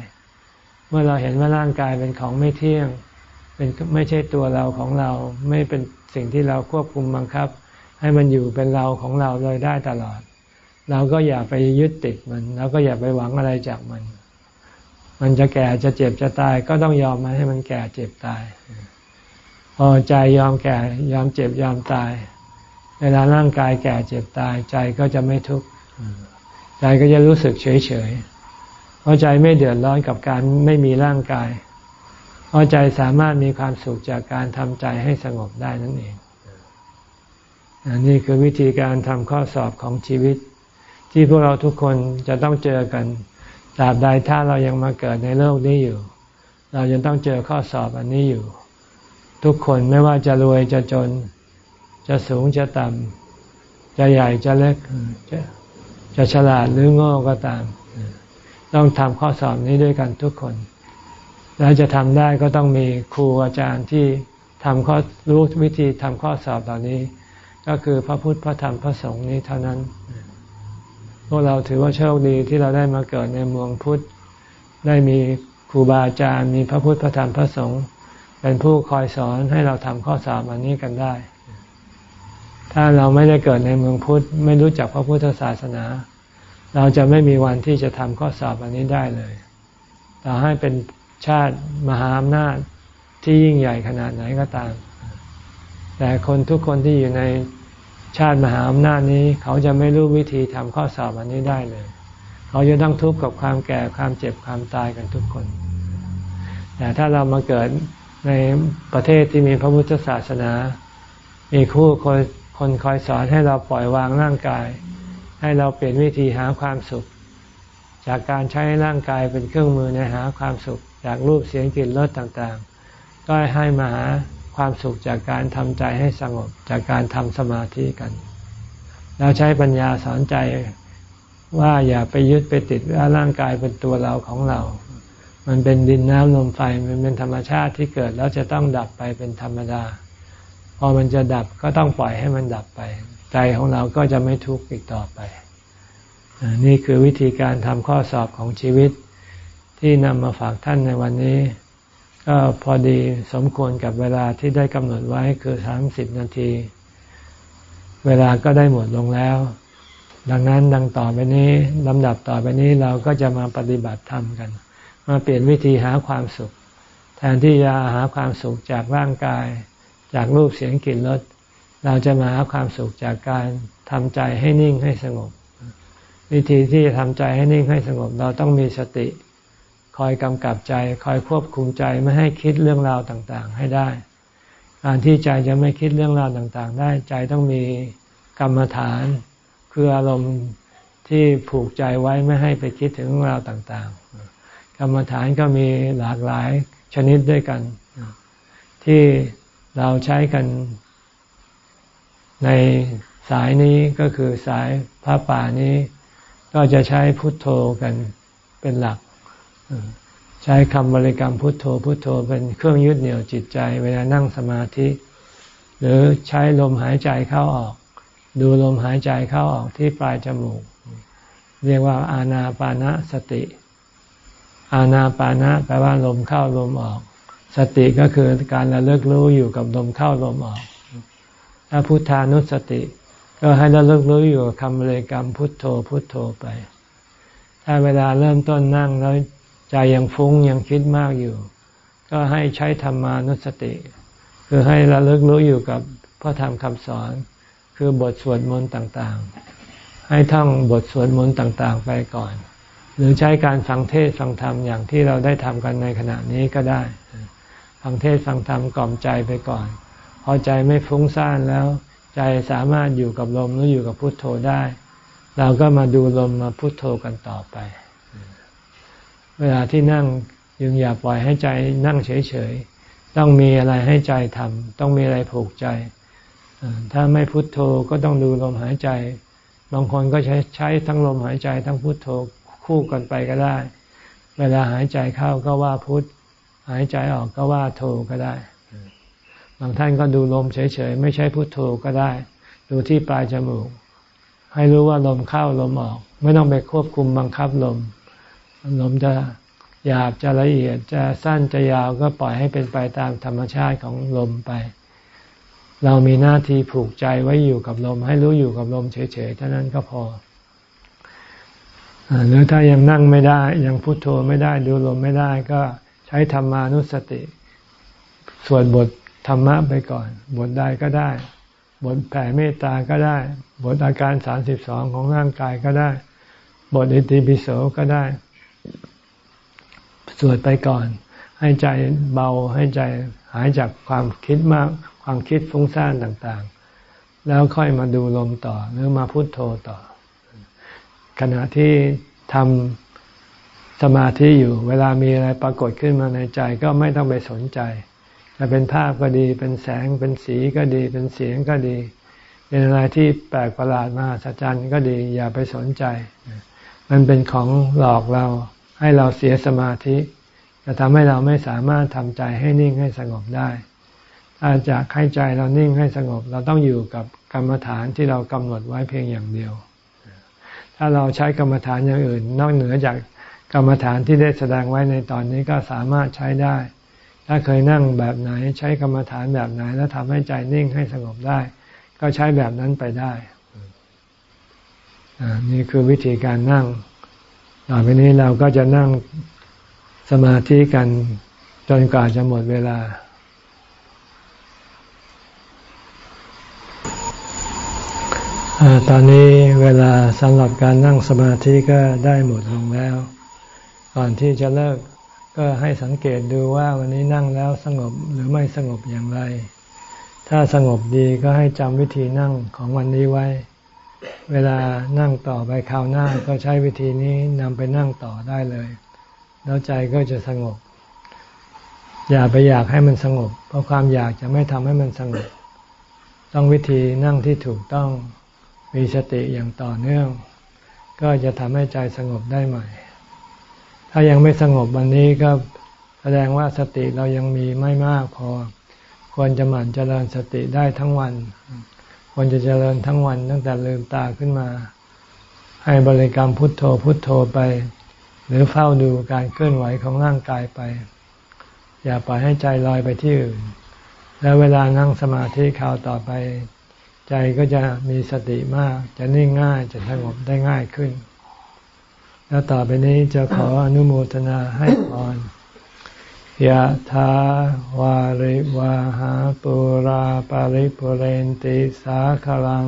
เมื่อเราเห็นว่าร่างกายเป็นของไม่เที่ยง เป็นไม่ใช่ตัวเราของเรา ไม่เป็นสิ่งที่เราควบคุมบังคับ ให้มันอยู่เป็นเราของเราเลยได้ตลอด เราก็อย่าไปยึดติดมัน เราก็อย่าไปหวังอะไรจากมัน มันจะแก่จะเจ็บจะตายก็ต้องยอมมันให้มันแก่เจ็บตาย พอใจยอมแก่ยอมเจ็บยอมตาย เวลาร่างกายแก่เจ็บตาย ใจก็จะไม่ทุกข์ใจก็จะรู้สึกเฉยเฉยเพราะใจไม่เดือดร้อนกับการไม่มีร่างกาย เพราะใจสามารถมีความสุขจากการทำใจให้สงบได้นั่นเองอันนี้คือวิธีการทำข้อสอบของชีวิต ที่พวกเราทุกคนจะต้องเจอกันตราบใดถ้าเรายังมาเกิดในโลกนี้อยู่ เราจะต้องเจอข้อสอบอันนี้อยู่ ทุกคนไม่ว่าจะรวยจะจน จะสูงจะต่ำจะใหญ่จะเล็ก จะจะฉลาดหรือโง่ก็ตาม ต้องทำข้อสอบนี้ด้วยกันทุกคน แล้วจะทำได้ก็ต้องมีครูอาจารย์ที่ทำข้อรู้วิธีทำข้อสอบเหล่านี้ ก็คือพระพุทธพระธรรมพระสงฆ์นี้เท่านั้น พวกเราถือว่าโชคดีที่เราได้มาเกิดในเมืองพุทธได้มีครูบาอาจารย์มีพระพุทธพระธรรมพระสงฆ์ เป็นผู้คอยสอนให้เราทำข้อสอบอันนี้กันได้ ถ้าเราไม่ได้เกิดในเมืองพุทธ ไม่รู้จักพระพุทธศาสนา เราจะไม่มีวันที่จะทำข้อสอบอันนี้ได้เลยต่อให้เป็นชาติมหาอำนาจที่ยิ่งใหญ่ขนาดไหนก็ตาม แต่คนทุกคนที่อยู่ในชาติมหาอำนาจนี้ เขาจะไม่รู้วิธีทำข้อสอบอันนี้ได้เลย เขาจะต้องทุกข์กับความแก่ความเจ็บความตายกันทุกคน แต่ถ้าเรามาเกิด ในประเทศที่มีพระพุทธศาสนา มีคู่คนคนคอยสอนให้เราปล่อยวางร่างกาย ให้เราเปลี่ยนวิธีหาความสุข จากการใช้ร่างกายเป็นเครื่องมือในหาความสุข จากรูปเสียงกลิ่นรสต่างๆ ก็ให้มาหาความสุขจากการทำใจให้สงบจากการทำสมาธิกันแล้วใช้ปัญญาสอนใจว่าอย่าไปยึดไปติดว่าร่างกายเป็นตัวเราของเรา มันเป็นดินน้ำลมไฟมันเป็นธรรมชาติที่เกิดแล้วจะต้องดับไปเป็นธรรมดา พอมันจะดับก็ต้องปล่อยให้มันดับไป ใจของเราก็จะไม่ทุกข์อีกต่อไป นี่คือวิธีการทำข้อสอบของชีวิตที่นำมาฝากท่านในวันนี้ ก็พอดีสมควรกับเวลาที่ได้กำหนดไว้คือสามสิบนาที เวลาก็ได้หมดลงแล้ว ดังนั้นดังต่อไปนี้ลำดับต่อไปนี้เราก็จะมาปฏิบัติธรรมกัน มาเปลี่ยนวิธีหาความสุข แทนที่จะหาความสุขจากร่างกาย จากรูปเสียงกลิ่นรสเราจะมาหาความสุขจากการทำใจให้นิ่งให้สงบ วิธีที่จะทำใจให้นิ่งให้สงบ เราต้องมีสติ คอยกำกับใจ คอยควบคุมใจไม่ให้คิดเรื่องราวต่างๆ ให้ได้การที่ใจจะไม่คิดเรื่องราวต่างๆ ได้ใจต้องมีกรรมฐาน คืออารมณ์ที่ผูกใจไว้ไม่ให้ไปคิดถึงเรื่องราวต่างๆ กรรมฐานก็มีหลากหลายชนิดด้วยกัน ที่เราใช้กันในสายนี้ก็คือสายพระป่านี้ ก็จะใช้พุทโธกันเป็นหลัก ใช้คำบริกรรมพุทโธพุทโธเป็นเครื่องยึดเหนี่ยวจิตใจ เวลานั่งสมาธิ หรือใช้ลมหายใจเข้าออก ดูลมหายใจเข้าออกที่ปลายจมูก เรียกว่าอาณาปานะสติ อาณาปานะแปลว่าลมเข้าลมออก สติก็คือการระลึกรู้อยู่กับลมเข้าลมออกถ้าพุทธานุสติ ก็ให้ราเลิกรู้อยู่กับคำบริกรรมพุทโธพุทโธไป ถ้าเวลาเริ่มต้นนั่งแล้วใจยังฟุ้งยังคิดมากอยู่ ก็ให้ใช้ธรรมานุสติ คือให้ราเลิกรู้อยู่กับพระธรรมคำสอน คือบทสวดมนต์ต่างๆ ให้ท่องบทสวดมนต์ต่างๆ ไปก่อน หรือใช้การฟังเทศฟังธรรมอย่างที่เราได้ทำกันในขณะนี้ก็ได้ ฟังเทศฟังธรรมกล่อมใจไปก่อน พอใจไม่ฟุ้งซ่านแล้ว ใจสามารถอยู่กับลมหรืออยู่กับพุทโธได้ เราก็มาดูลมมาพุทโธกันต่อไป เวลาที่นั่งยังอย่าปล่อยให้ใจนั่งเฉยๆ ต้องมีอะไรให้ใจทำต้องมีอะไรผูกใจ ถ้าไม่พุทโธก็ต้องดูลมหายใจ บางคนก็ใช้ใช้ทั้งลมหายใจทั้งพุทโธ คู่กันไปก็ได้ เวลาหายใจเข้าก็ว่าพุทธหายใจออกก็ว่าโธก็ได้ บางท่านก็ดูลมเฉยๆ ไม่ใช่พุทโธก็ได้ ดูที่ปลายจมูก ให้รู้ว่าลมเข้าลมออก ไม่ต้องไปควบคุมบังคับลม ลมจะหยาบจะละเอียดจะสั้นจะยาวก็ปล่อยให้เป็นไปตามธรรมชาติของลมไป เรามีหน้าที่ผูกใจไว้อยู่กับลม ให้รู้อยู่กับลมเฉยๆเท่านั้นก็พอ หรือถ้ายังนั่งไม่ได้ยังพุโทโธไม่ได้ดูลมไม่ได้ ก็ใช้ธรรมานุสติ สวดบทธรรมะไปก่อน บทใดก็ได้ บทแผ่เมตตาก็ได้ บทอาการสามสิบสองของร่างกายก็ได้ บทอิติปิโสก็ได้ สวดไปก่อน ให้ใจเบาให้ใจหายจากความคิดมาก ความคิดฟุ้งซ่านต่างๆ แล้วค่อยมาดูลมต่อหรือมาพุโทโธต่อ ขณะที่ทำสมาธิอยู่ เวลามีอะไรปรากฏขึ้นมาในใจก็ไม่ต้องไปสนใจจะเป็นภาพก็ดี เป็นแสง เป็นสีก็ดี เป็นเสียงก็ดี เป็นอะไรที่แปลกประหลาดมาสัจจันก็ดี อย่าไปสนใจ มันเป็นของหลอกเรา ให้เราเสียสมาธิ จะทำให้เราไม่สามารถทำใจให้นิ่งให้สงบได้ ถ้าจะให้ใจเรานิ่งให้สงบ เราต้องอยู่กับกรรมฐานที่เรากำหนดไว้เพียงอย่างเดียว ถ้าเราใช้กรรมฐานอย่างอื่น นอกเหนือจากกรรมฐานที่ได้แสดงไว้ในตอนนี้ก็สามารถใช้ได้ ถ้าเคยนั่งแบบไหนใช้กรรมฐานแบบไหน แล้วทำให้ใจนิ่งให้สงบได้ ก็ใช้แบบนั้นไปได้นี่คือวิธีการนั่ง ต่อไปนี้เราก็จะนั่งสมาธิกันจนกว่าจะหมดเวลา ตอนนี้เวลาสำหรับการนั่งสมาธิก็ได้หมดลงแล้ว ก่อนที่จะเลิกก็ให้สังเกตดูว่าวันนี้นั่งแล้วสงบหรือไม่สงบอย่างไร ถ้าสงบดีก็ให้จำวิธีนั่งของวันนี้ไว้ เวลานั่งต่อไปคราวหน้าก็ใช้วิธีนี้นำไปนั่งต่อได้เลย แล้วใจก็จะสงบ อย่าไปอยากให้มันสงบ เพราะความอยากจะไม่ทำให้มันสงบ ต้องวิธีนั่งที่ถูกต้อง มีสติอย่างต่อเนื่อง ก็จะทำให้ใจสงบได้ใหม่ ถ้ายังไม่สงบวันนี้ก็แสดงว่าสติเรายังมีไม่มากพอ ควรจะหมั่นเจริญสติได้ทั้งวัน ควรจะเจริญทั้งวันตั้งแต่ลืมตาขึ้นมา ให้บริกรรมพุทโธพุทโธไป หรือเฝ้าดูการเคลื่อนไหวของร่างกายไป อย่าปล่อยให้ใจลอยไปที่อื่น แล้วเวลานั่งสมาธิคราวต่อไป ใจก็จะมีสติมาก จะนิ่งง่ายจะสงบได้ง่ายขึ้น แล้วต่อไปนี้จะขออนุโมทนาให้พรยะถาวาริวาหาปุราปาริปุเรนติสาคลัง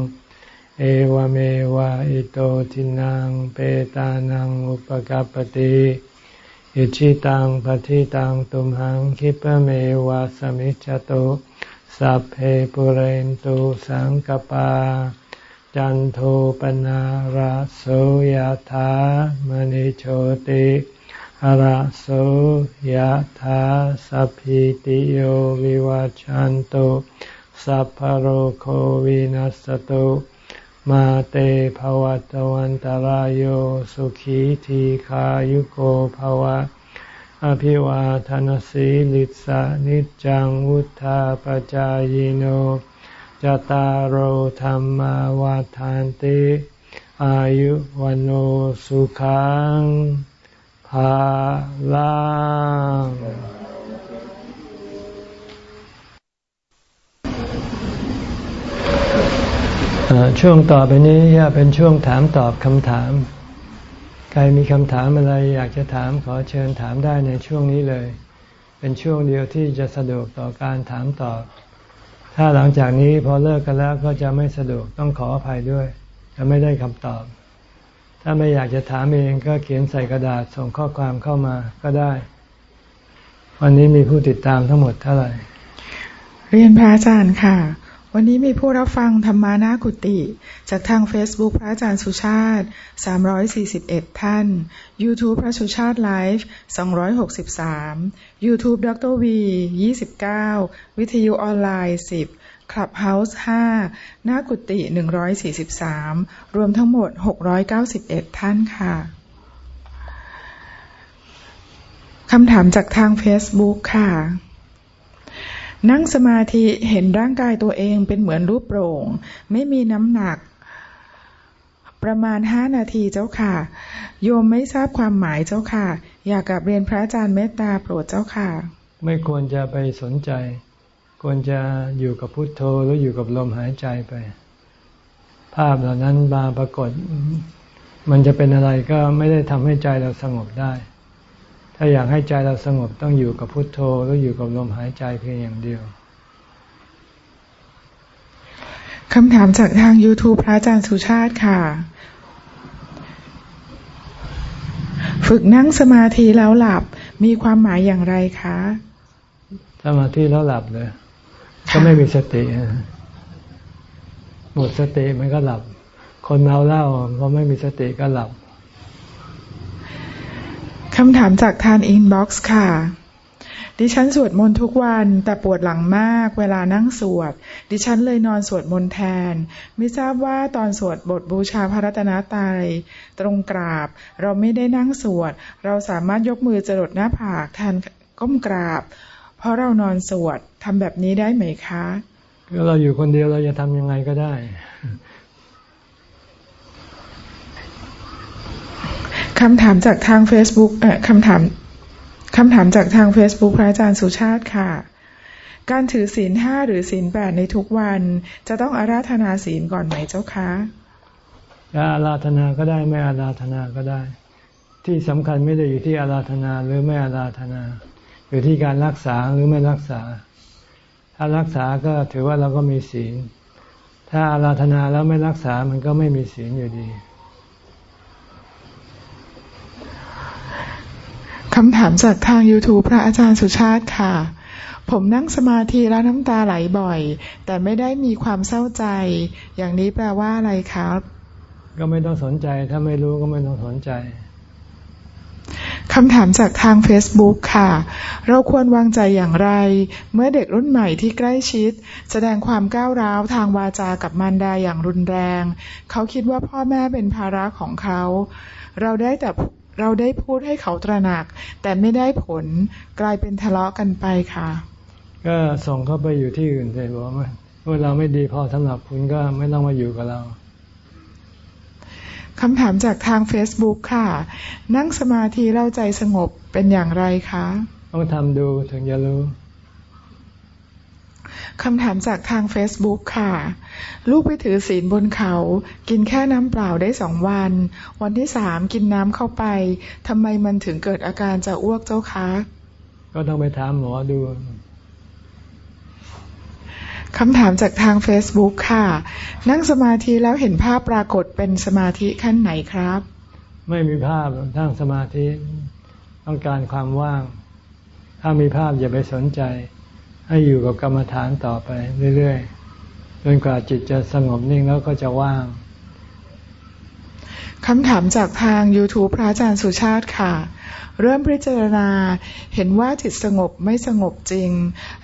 เอวเมวะอิโตทินังเปตานังอุปกัปติอิชิตังปฏิตังตุมหังคิปเมวะสมิจจตุ สัพเพปุเรนตุสังกปา จันโทปนาราโสยถามณิโชติอระโสยถาสัพพิติโยวิวัจจันตุสัพพโรโควินัสตุมาเตภวัตวันตารโยสุขีทีขายุโกภวะ อภิวาทานสีลิสานิจังวุธาปจายโนจตารโหธรรมวาทานติอายุวันโอสุขังภาลังช่วงต่อไปนี้จะเป็นช่วงถามตอบคำถาม ใครมีคำถามอะไรอยากจะถามขอเชิญถามได้ในช่วงนี้เลย เป็นช่วงเดียวที่จะสะดวกต่อการถามตอบ ถ้าหลังจากนี้พอเลิกกันแล้วก็จะไม่สะดวกต้องขออภัยด้วย จะไม่ได้คำตอบ ถ้าไม่อยากจะถามเองก็เขียนใส่กระดาษส่งข้อความเข้ามาก็ได้ วันนี้มีผู้ติดตามทั้งหมดเท่าไหร่ เรียนพระอาจารย์ค่ะ วันนี้มีผู้รับฟังธรรมะหน้ากุฏิ จากทาง Facebook พระอาจารย์สุชาติ 341 ท่าน YouTube พระสุชาติไลฟ์ 263 YouTube ดร.วี29 วิทยุออนไลน์ 10 Clubhouse ห้าหน้ากุฏิหนึ่งร้อยสี่สิบสามรวมทั้งหมดหกร้อยเก้าสิบเอ็ดท่านค่ะ คำถามจากทางเฟซบุ๊กค่ะ นั่งสมาธิเห็นร่างกายตัวเองเป็นเหมือนรูปโปร่ง ไม่มีน้ำหนัก ประมาณห้านาทีเจ้าค่ะ โยมไม่ทราบความหมายเจ้าค่ะ อยากกลับเรียนพระอาจารย์เมตตาโปรดเจ้าค่ะ ไม่ควรจะไปสนใจ ควรจะอยู่กับพุทโธหรืออยู่กับลมหายใจไป ภาพเหล่านั้นมาปรากฏ มันจะเป็นอะไรก็ไม่ได้ทำให้ใจเราสงบได้ ถ้าอยากให้ใจเราสงบต้องอยู่กับพุทโธหรืออยู่กับลมหายใจเพียงอย่างเดียวคำถามจากทาง YouTube พระอาจารย์สุชาติค่ะ ฝึกนั่งสมาธิแล้วหลับมีความหมายอย่างไรคะ สมาธิแล้วหลับเลย ก็ไม่มีสติหมดสติมันก็หลับ คนเมาเหล้าพอไม่มีสติก็หลับ คำถามจากทาง inbox ค่ะ ดิฉันสวดมนต์ทุกวัน แต่ปวดหลังมากเวลานั่งสวด ดิฉันเลยนอนสวดมนต์แทน ไม่ทราบว่าตอนสวดบทบูชาพระรัตนตรัยตรงกราบ เราไม่ได้นั่งสวด เราสามารถยกมือจรดหน้าผากแทนก้มกราบ เพราะเรานอนสวดทำแบบนี้ได้ไหมคะก็เราอยู่คนเดียวเราจะทำยังไงก็ได้ คำถามจากทาง Facebook เอ่อคำถามคำถามจากทาง Facebook พระอาจารย์สุชาติค่ะ การถือศีลห้าหรือศีลแปดในทุกวัน จะต้องอาราธนาศีลก่อนไหมเจ้าคะจะอาราธนาก็ได้ไม่อาราธนาก็ได้ ที่สำคัญไม่ได้อยู่ที่อาราธนาหรือไม่อาราธนา อยู่ที่การรักษาหรือไม่รักษา ถ้ารักษาก็ถือว่าเราก็มีศีล ถ้าอาราธนาแล้วไม่รักษามันก็ไม่มีศีลอยู่ดี คำถามจากทาง YouTube พระอาจารย์สุชาติค่ะ ผมนั่งสมาธิแล้วน้ำตาไหลบ่อย แต่ไม่ได้มีความเศร้าใจ อย่างนี้แปลว่าอะไรครับ ก็ไม่ต้องสนใจ ถ้าไม่รู้ก็ไม่ต้องสนใจคำถามจากทาง Facebook ค่ะ เราควรวางใจอย่างไร เมื่อเด็กรุ่นใหม่ที่ใกล้ชิด แสดงความก้าวร้าวทางวาจากับมารดาอย่างรุนแรง เขาคิดว่าพ่อแม่เป็นภาระของเขา เราได้แต่ เราได้พูดให้เขาตระหนัก แต่ไม่ได้ผลกลายเป็นทะเลาะกันไปค่ะ ก็ส่งเขาไปอยู่ที่อื่นเลยบอกว่าเมื่อเราไม่ดีพอสำหรับคุณก็ไม่ต้องมาอยู่กับเราคำถามจากทาง Facebook ค่ะ นั่งสมาธิเล่าใจสงบเป็นอย่างไรคะ ต้องทำดูถึงจะรู้ คำถามจากทาง Facebook ค่ะ ลูกไปถือศีลบนเขา กินแค่น้ำเปล่าได้สองวัน วันที่สามกินน้ำเข้าไปทำไมมันถึงเกิดอาการจะอ้วกเจ้าคะ ก็ต้องไปถามหมอดูคำถามจากทาง Facebook ค่ะ นั่งสมาธิแล้วเห็นภาพปรากฏเป็นสมาธิขั้นไหนครับ ไม่มีภาพนั่งสมาธิต้องการความว่าง ถ้ามีภาพอย่าไปสนใจ ให้อยู่กับกรรมฐานต่อไปเรื่อยๆจนกว่าจิตจะสงบนิ่งแล้วก็จะว่างคำถามจากทาง YouTube พระอาจารย์สุชาติค่ะ เริ่มพิจารณาเห็นว่าจิตสงบไม่สงบจริง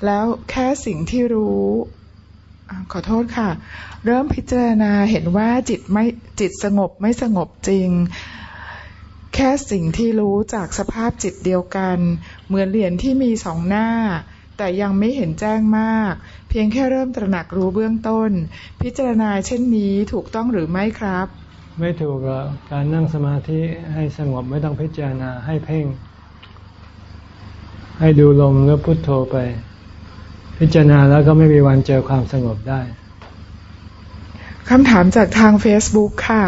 แล้วแค่สิ่งที่รู้ขอโทษค่ะ เริ่มพิจารณาเห็นว่าจิตไม่จิตสงบไม่สงบจริง แค่สิ่งที่รู้จากสภาพจิตเดียวกัน เหมือนเหรียญที่มีสองหน้า แต่ยังไม่เห็นแจ้งมาก เพียงแค่เริ่มตระหนักรู้เบื้องต้น พิจารณาเช่นนี้ถูกต้องหรือไม่ครับ ไม่ถูกการนั่งสมาธิให้สงบไม่ต้องพิจารณาให้เพ่ง ให้ดูลมแล้วพุโทโธไป พิจารณาแล้วก็ไม่มีวันเจอความสงบได้คำถามจากทาง Facebook ค่ะ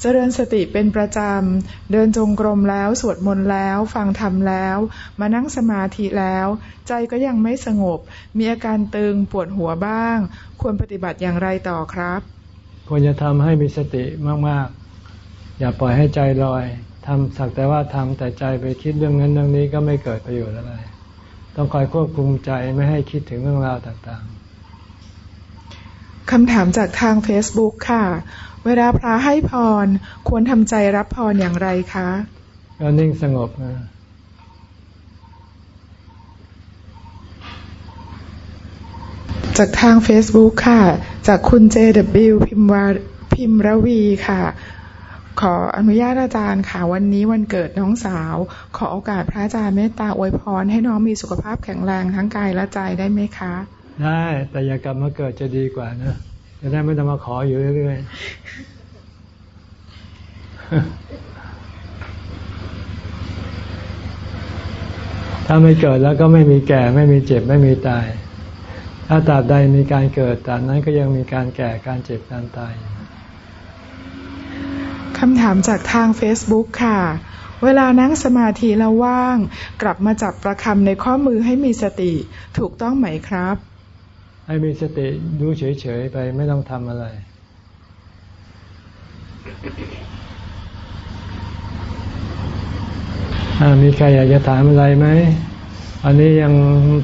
เจริญสติเป็นประจำ เดินจงกรมแล้ว สวดมนต์แล้ว ฟังธรรมแล้ว มานั่งสมาธิแล้ว ใจก็ยังไม่สงบ มีอาการตึงปวดหัวบ้าง ควรปฏิบัติอย่างไรต่อครับ ควรจะทำให้มีสติมาก ๆ อย่าปล่อยให้ใจลอยทำสักแต่ว่าทำแต่ใจไปคิดเรื่องนั้นเรื่องนี้ก็ไม่เกิดประโยชน์อะไร ต้องคอยควบคุมใจไม่ให้คิดถึงเรื่องราวต่างๆคำถามจากทาง Facebook ค่ะ เวลาพระให้พร ควรทำใจรับพรอย่างไรคะก็นิ่งสงบนะจากทาง Facebook ค่ะ จากคุณ JW พิมวาพิมรวีค่ะ ขออนุญาตอาจารย์ค่ะ วันนี้วันเกิดน้องสาว ขอโอกาสพระอาจารย์เมตตาอวยพร ให้น้องมีสุขภาพแข็งแรงทั้งกายและใจได้ไหมคะ ได้ แต่อย่ากลับมาเกิดจะดีกว่านะ จะได้ไม่ต้องมาขออยู่เรื่อยๆ ถ้าไม่เกิดแล้วก็ไม่มีแก่ ไม่มีเจ็บไม่มีตาย ถ้าตราบใดมีการเกิดตราบนั้นก็ยังมีการแก่การเจ็บการตายคำถามจากทาง Facebook ค่ะเวลานั่งสมาธิแล้วว่าง กลับมาจับประคำในข้อมือให้มีสติ ถูกต้องไหมครับ ให้มีสติดูเฉยๆไปไม่ต้องทำอะไร มีใครอยากจะถามอะไรไหม อันนี้ยัง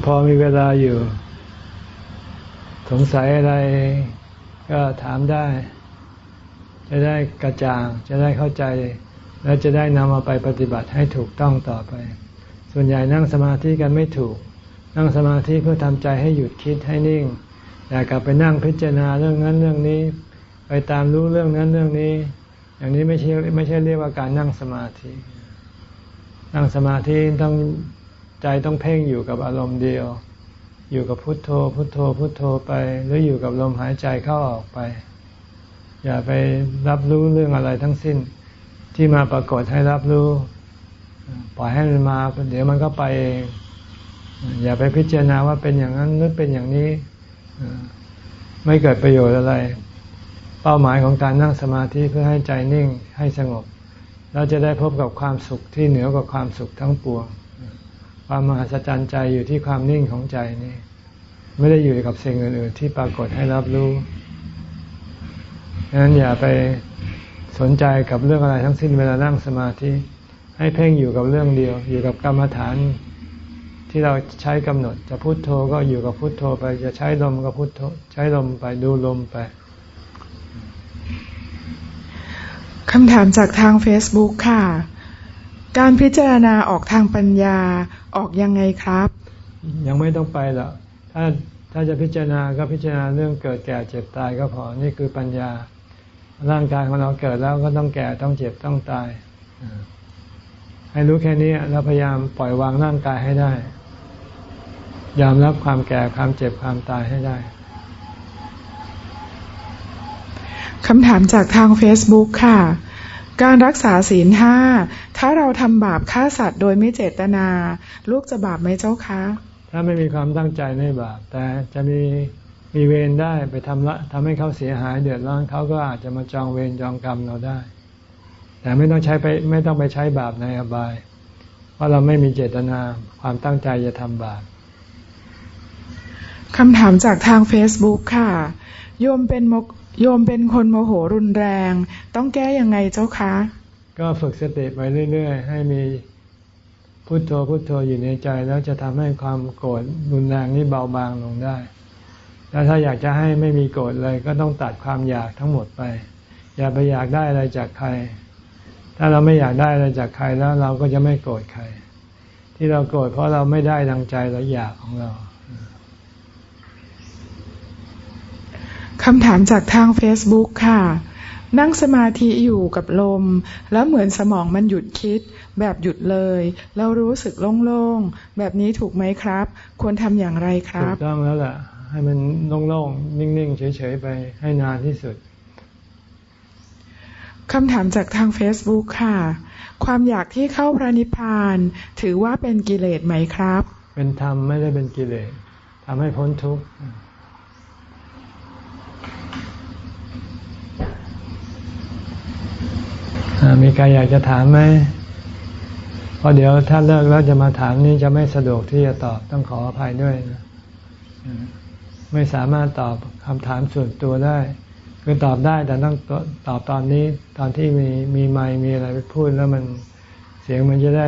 พอมีเวลาอยู่ สงสัยอะไรก็ถามได้ จะได้กระจ่าง จะได้เข้าใจ และจะได้นำมาไปปฏิบัติให้ถูกต้องต่อไป ส่วนใหญ่นั่งสมาธิกันไม่ถูก นั่งสมาธิเพื่อทำใจให้หยุดคิดให้นิ่ง แต่กลับไปนั่งพิจารณาเรื่องนั้นเรื่องนี้ ไปตามรู้เรื่องนั้นเรื่องนี้ อย่างนี้ไม่ใช่ไม่ใช่เรียกว่าการนั่งสมาธิ นั่งสมาธิต้องใจต้องเพ่งอยู่กับอารมณ์เดียว อยู่กับพุทโธ พุทโธ พุทโธไปหรืออยู่กับลมหายใจเข้าออกไป อย่าไปรับรู้เรื่องอะไรทั้งสิ้น ที่มาปรากฏให้รับรู้ ปล่อยให้มันมาเดี๋ยวมันก็ไปเอง อย่าไปพิจารณาว่าเป็นอย่างนั้นหรือเป็นอย่างนี้ไม่เกิดประโยชน์อะไร เป้าหมายของการนั่งสมาธิเพื่อให้ใจนิ่งให้สงบ เราจะได้พบกับความสุขที่เหนือกว่าความสุขทั้งปวง ความมหัศจรรย์ใจอยู่ที่ความนิ่งของใจนี่ไม่ได้อยู่กับสิ่งอื่น ๆ ที่ปรากฏให้รับรู้ดังนั้นอย่าไปสนใจกับเรื่องอะไรทั้งสิ้นเวลานั่งสมาธิ ให้เพ่งอยู่กับเรื่องเดียว อยู่กับกรรมฐาน ที่เราใช้กำหนดจะพุโทโธก็อยู่กับพุโทโธไป จะใช้ลมก็พุโทโธใช้ลมไปดูลมไปคำถามจากทาง Facebook ค่ะ การพิจารณาออกทางปัญญาออกยังไงครับ ยังไม่ต้องไปหรอกถ้าถ้าจะพิจารณาก็พิจารณาเรื่องเกิดแก่เจ็บตายก็พอ นี่คือปัญญา ร่างกายของเราเกิดแล้วก็ต้องแก่ต้องเจ็บต้องตาย ให้รู้แค่นี้แล้วพยายามปล่อยวางร่างกายให้ได้ ยอมรับความแก่ความเจ็บความตายให้ได้คำถามจากทาง Facebook ค่ะ การรักษาศีลห้า ถ้าเราทำบาปฆ่าสัตว์โดยไม่เจตนา ลูกจะบาปไหมเจ้าคะ ถ้าไม่มีความตั้งใจไม่บาป แต่จะมีมีเวรได้ไปทำละทำให้เขาเสียหายเดือดร้อนเขาก็อาจจะมาจองเวรจองกรรมเราได้ แต่ไม่ต้องใช้ไปไม่ต้องไปใช้บาปในอบาย เพราะเราไม่มีเจตนาความตั้งใจจะทำบาป คำถามจากทาง Facebook ค่ะ โยมเป็นมกโยมเป็นคนโมโหรุนแรง ต้องแก้ยังไงเจ้าคะ ก็ฝึกสติไปเรื่อย ๆ ให้มีพุโทโธพุโทโธอยู่ในใจ แล้วจะทำให้ความโกรธรุนแรงนี้เบาบางลงได้ แล้วถ้าอยากจะให้ไม่มีโกรธเลยก็ต้องตัดความอยากทั้งหมดไป อย่าไปอยากได้อะไรจากใคร ถ้าเราไม่อยากได้อะไรจากใครแล้วเราก็จะไม่โกรธใคร ที่เราโกรธเพราะเราไม่ได้ดังใจและอยากของเรา คำถามจากทาง Facebook ค่ะ นั่งสมาธิอยู่กับลม แล้วเหมือนสมองมันหยุดคิด แบบหยุดเลยเรารู้สึกโล่งๆ แบบนี้ถูกไหมครับ ควรทำอย่างไรครับ ถูกต้องแล้วล่ะ ให้มันโล่งๆ นิ่งๆ เฉยๆ ไปให้นานที่สุดคำถามจากทาง Facebook ค่ะ ความอยากที่เข้าพระนิพพาน ถือว่าเป็นกิเลสไหมครับ เป็นธรรมไม่ได้เป็นกิเลสทำให้พ้นทุกข์ มีใครอยากจะถามไหมเพราะเดี๋ยวถ้าเลิกแล้วจะมาถามนี่จะไม่สะดวกที่จะตอบต้องขออภัยด้วยนะไม่สามารถตอบคำถามส่วนตัวได้ คือตอบได้แต่ต้องตอบตอนนี้ตอนที่มีมีไมค์มีอะไรไปพูดแล้วมันเสียงมันจะได้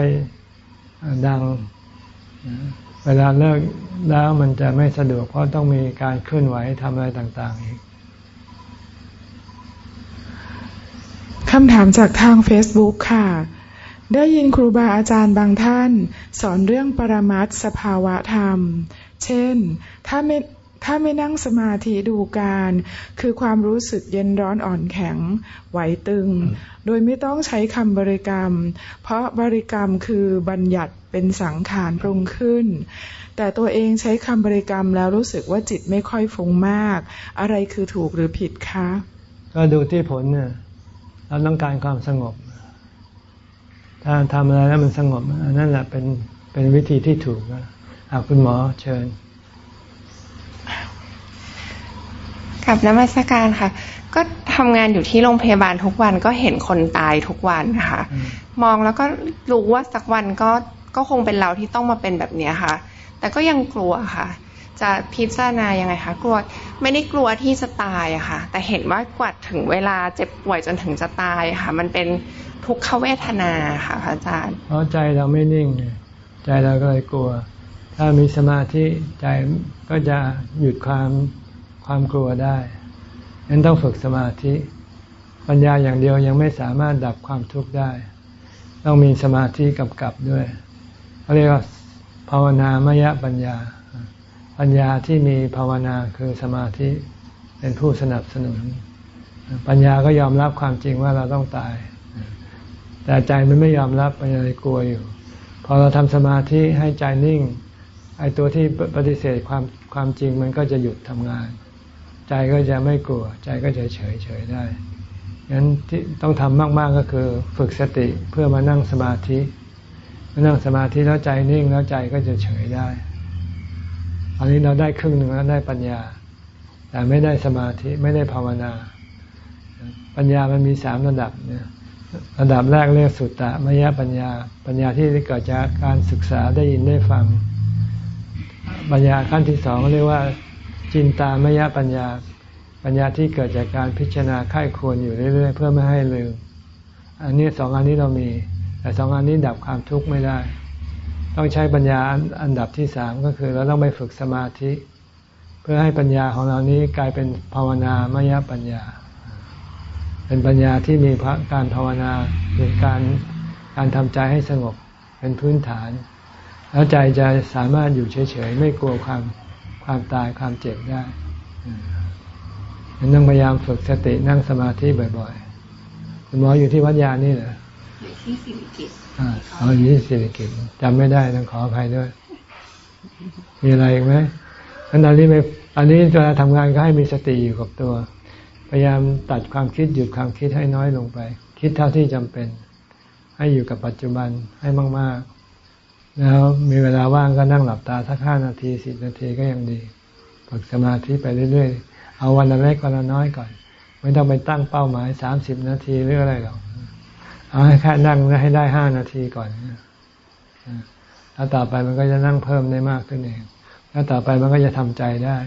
ดัง เวลาเลิกแล้วมันจะไม่สะดวกเพราะต้องมีการเคลื่อนไหวทำอะไรต่าง ๆ อีก คำถามจากทาง Facebook ค่ะ ได้ยินครูบาอาจารย์บางท่าน สอนเรื่องปรมัตสภาวะธรรม เช่น ถ้าไม่ถ้าไม่นั่งสมาธิดูการ คือความรู้สึกเย็นร้อนอ่อนแข็ง ไหวตึง โดยไม่ต้องใช้คำบริกรรม เพราะบริกรรมคือบัญญัติเป็นสังขารปรุงขึ้น แต่ตัวเองใช้คำบริกรรมแล้วรู้สึกว่าจิตไม่ค่อยฟุ้งมาก อะไรคือถูกหรือผิดคะ ก็ดูที่ผลเนี่ย เราต้องการความสงบ ถ้าทำอะไรแล้วมันสงบนั่นแหละเป็นเป็นวิธีที่ถูกนะอาคุณหมอเชิญกับนมัสการค่ะ ก็ทำงานอยู่ที่โรงพยาบาลทุกวันก็เห็นคนตายทุกวันค่ะ มองแล้วก็รู้ว่าสักวันก็ก็คงเป็นเราที่ต้องมาเป็นแบบนี้ค่ะ แต่ก็ยังกลัวค่ะ จะพิจารณายังไงคะกลัวไม่ได้กลัวที่จะตายอะค่ะ แต่เห็นว่ากว่าถึงเวลาเจ็บป่วยจนถึงจะตายค่ะ มันเป็นทุกขเวทนาค่ะพระอาจารย์เพราะใจเราไม่นิ่ง ใจเราก็เลยกลัว ถ้ามีสมาธิใจก็จะหยุดความความกลัวได้งั้นต้องฝึกสมาธิ ปัญญาอย่างเดียวยังไม่สามารถดับความทุกข์ได้ ต้องมีสมาธิกำกับด้วยเขาเรียกว่าภาวนามยปัญญา ปัญญาที่มีภาวนาคือสมาธิเป็นผู้สนับสนุน ปัญญาก็ยอมรับความจริงว่าเราต้องตาย แต่ใจมันไม่ยอมรับมันยังกลัวอยู่ พอเราทำสมาธิให้ใจนิ่งไอ้ตัวที่ปฏิเสธความความจริงมันก็จะหยุดทำงาน ใจก็จะไม่กลัว ใจก็จะเฉยเฉยได้งั้นที่ต้องทำมาก ๆก็คือฝึกสติเพื่อมานั่งสมาธิมานั่งสมาธิแล้วใจนิ่งแล้วใจก็จะเฉยได้ อันนี้เราได้ครึ่งหนึ่งแล้วได้ปัญญา แต่ไม่ได้สมาธิไม่ได้ภาวนา ปัญญามันมีสามระดับเนี่ยระดับแรกเรียกสุตตะมยปัญญา ปัญญาที่เกิดจากการศึกษาได้ยินได้ฟัง ปัญญาขั้นที่สองเรียกว่า จินตามยปัญญา ปัญญาที่เกิดจากการพิจารณาค่ายควรอยู่เรื่อยๆ เพื่อไม่ให้ลืม อันนี้สองอันนี้เรามี แต่สองอันนี้ดับความทุกข์ไม่ได้ ต้องใช้ปัญญาอันดับที่สามก็คือเราต้องไปฝึกสมาธิ เพื่อให้ปัญญาของเรานี้กลายเป็นภาวนามยปัญญา เป็นปัญญาที่มีพระการภาวนาเป็นการการทำใจให้สงบเป็นพื้นฐาน แล้วใจจะสามารถอยู่เฉยๆ ไม่กลัวความความตายความเจ็บได้นั่งพยายามฝึกสตินั่งสมาธิบ่อยๆคุณหมออยู่ที่วัดยานี่เหรออยู่ที่สิริกิต อาอยู่ที่สิริกิตจำไม่ได้ต้องขออภัยด้วย มีอะไรอีกไหมอันนี้ไม่อันนี้เวลาทำงานก็ให้มีสติอยู่กับตัว พยายามตัดความคิดหยุดความคิดให้น้อยลงไป คิดเท่าที่จำเป็น ให้อยู่กับปัจจุบันให้มาก ๆ แล้วมีเวลาว่างก็นั่งหลับตาสักห้านาทีสิบนาทีก็ยังดีฝึกสมาธิไปเรื่อย ๆ เอาวันละเล็กวันละน้อยก่อน ไม่ต้องไปตั้งเป้าหมายสามสิบนาทีหรืออะไรหรอก เอาให้แค่นั่งให้ได้ห้านาทีก่อนแล้วต่อไปมันก็จะนั่งเพิ่มได้มากขึ้นเองแล้วต่อไปมันก็จะทำใจได้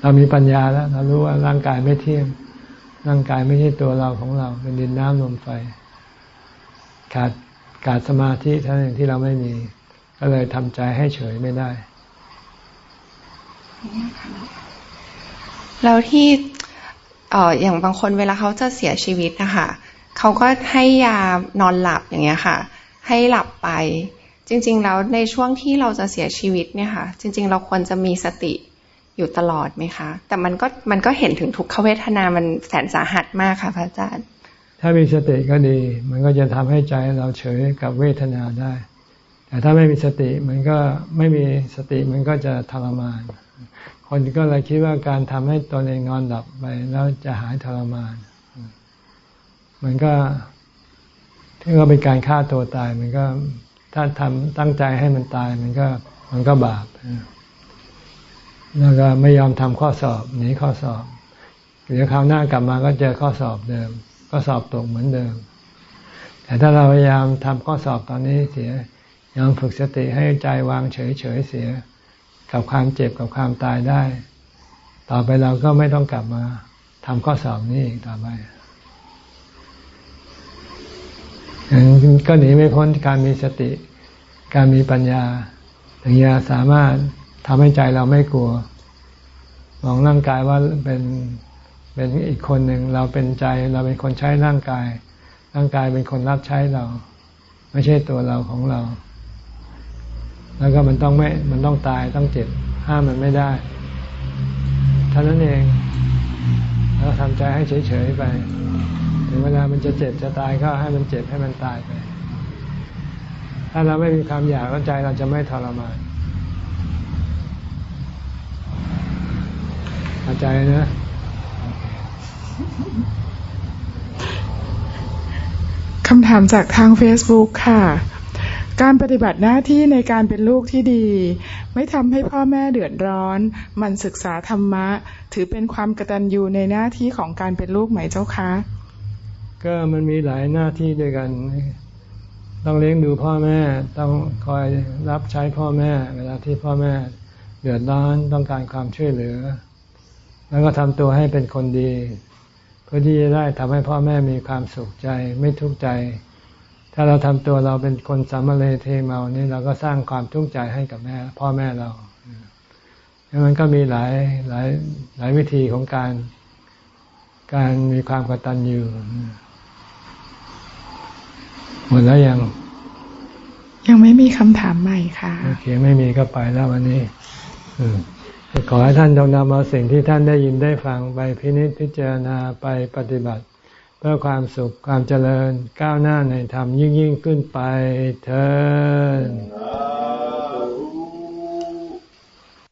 เรามีปัญญาแล้ว เรารู้ว่าร่างกายไม่เที่ยง ร่างกายไม่ใช่ตัวเราของเรา เป็นดินน้ำลมไฟ ขาดขาดสมาธิเท่านั้นที่เราไม่มี ก็เลยทำใจให้เฉยไม่ได้แล้วที่เอ่ออย่างบางคนเวลาเขาจะเสียชีวิตนะคะ เขาก็ให้ยานอนหลับอย่างเงี้ยค่ะ ให้หลับไป จริง ๆ แล้วในช่วงที่เราจะเสียชีวิตเนี่ยค่ะ จริง ๆ เราควรจะมีสติอยู่ตลอดไหมคะ แต่มันก็มันก็เห็นถึงทุกขเวทนา มันแสนสาหัสมากค่ะพระอาจารย์ ถ้ามีสติก็ดี มันก็จะทำให้ใจเราเฉยกับเวทนาได้ แต่ถ้าไม่มีสติมันก็ไม่มีสติมันก็จะทรมาน คนก็เลยคิดว่าการทำให้ตนเองนอนหลับไปแล้วจะหายทรมาน มันก็ถือว่าเป็นการฆ่าตัวตาย มันก็ถ้าทำตั้งใจให้มันตาย มันก็มันก็บาปแล้วก็ไม่ยอมทำข้อสอบหนีข้อสอบเดี๋ยวคราวหน้ากลับมาก็เจอข้อสอบเดิม ก็สอบตกเหมือนเดิม แต่ถ้าเราพยายามทำข้อสอบตอนนี้เสียยอมฝึกสติให้ใจวางเฉยๆเสีย กับความเจ็บกับความตายได้ ต่อไปเราก็ไม่ต้องกลับมาทำข้อสอบนี้อีกต่อไป ก็หนีไม่พ้นการมีสติ การมีปัญญาถึงจะสามารถทำให้ใจเราไม่กลัว มองร่างกายว่าเป็นเป็นอีกคนหนึ่งเราเป็นใจเราเป็นคนใช้ร่างกาย ร่างกายเป็นคนรับใช้เรา ไม่ใช่ตัวเราของเรา แล้วก็มันต้องไม่มันต้องตายต้องเจ็บห้ามมันไม่ได้เท่านั้นเองเราทำใจให้เฉยๆไป ถึงเวลามันจะเจ็บจะตายก็ให้มันเจ็บให้มันตายไป ถ้าเราไม่มีความอยากใจเราจะไม่ทรมานเข้าใจนะคำถามจากทาง Facebook ค่ะ การปฏิบัติหน้าที่ในการเป็นลูกที่ดี ไม่ทำให้พ่อแม่เดือดร้อน มันศึกษาธรรมะ ถือเป็นความกตัญญูในหน้าที่ของการเป็นลูกไหมเจ้าคะ ก็มันมีหลายหน้าที่ด้วยกัน ต้องเลี้ยงดูพ่อแม่ ต้องคอยรับใช้พ่อแม่ เวลาที่พ่อแม่เดือดร้อนต้องการความช่วยเหลือ แล้วก็ทำตัวให้เป็นคนดี เพื่อที่จะได้ทำให้พ่อแม่มีความสุขใจไม่ทุกข์ใจ ถ้าเราทำตัวเราเป็นคนสามเลเทเมานี่เราก็สร้างความทุกข์ใจให้กับแม่ พ่อแม่เรามังนก็มีหลายหลายหลายวิธีของการการมีความกตัญญู หมดแล้วยัง ยังไม่มีคำถามใหม่ค่ะ โอเค ไม่มีก็ไปแล้ววันนี้ขอให้ท่านจงนำเอาสิ่งที่ท่านได้ยินได้ฟังไปพินิจพิจารณาไปปฏิบัติ เพื่อความสุขความเจริญก้าวหน้าในธรรมยิ่งยิ่งขึ้นไปเธอ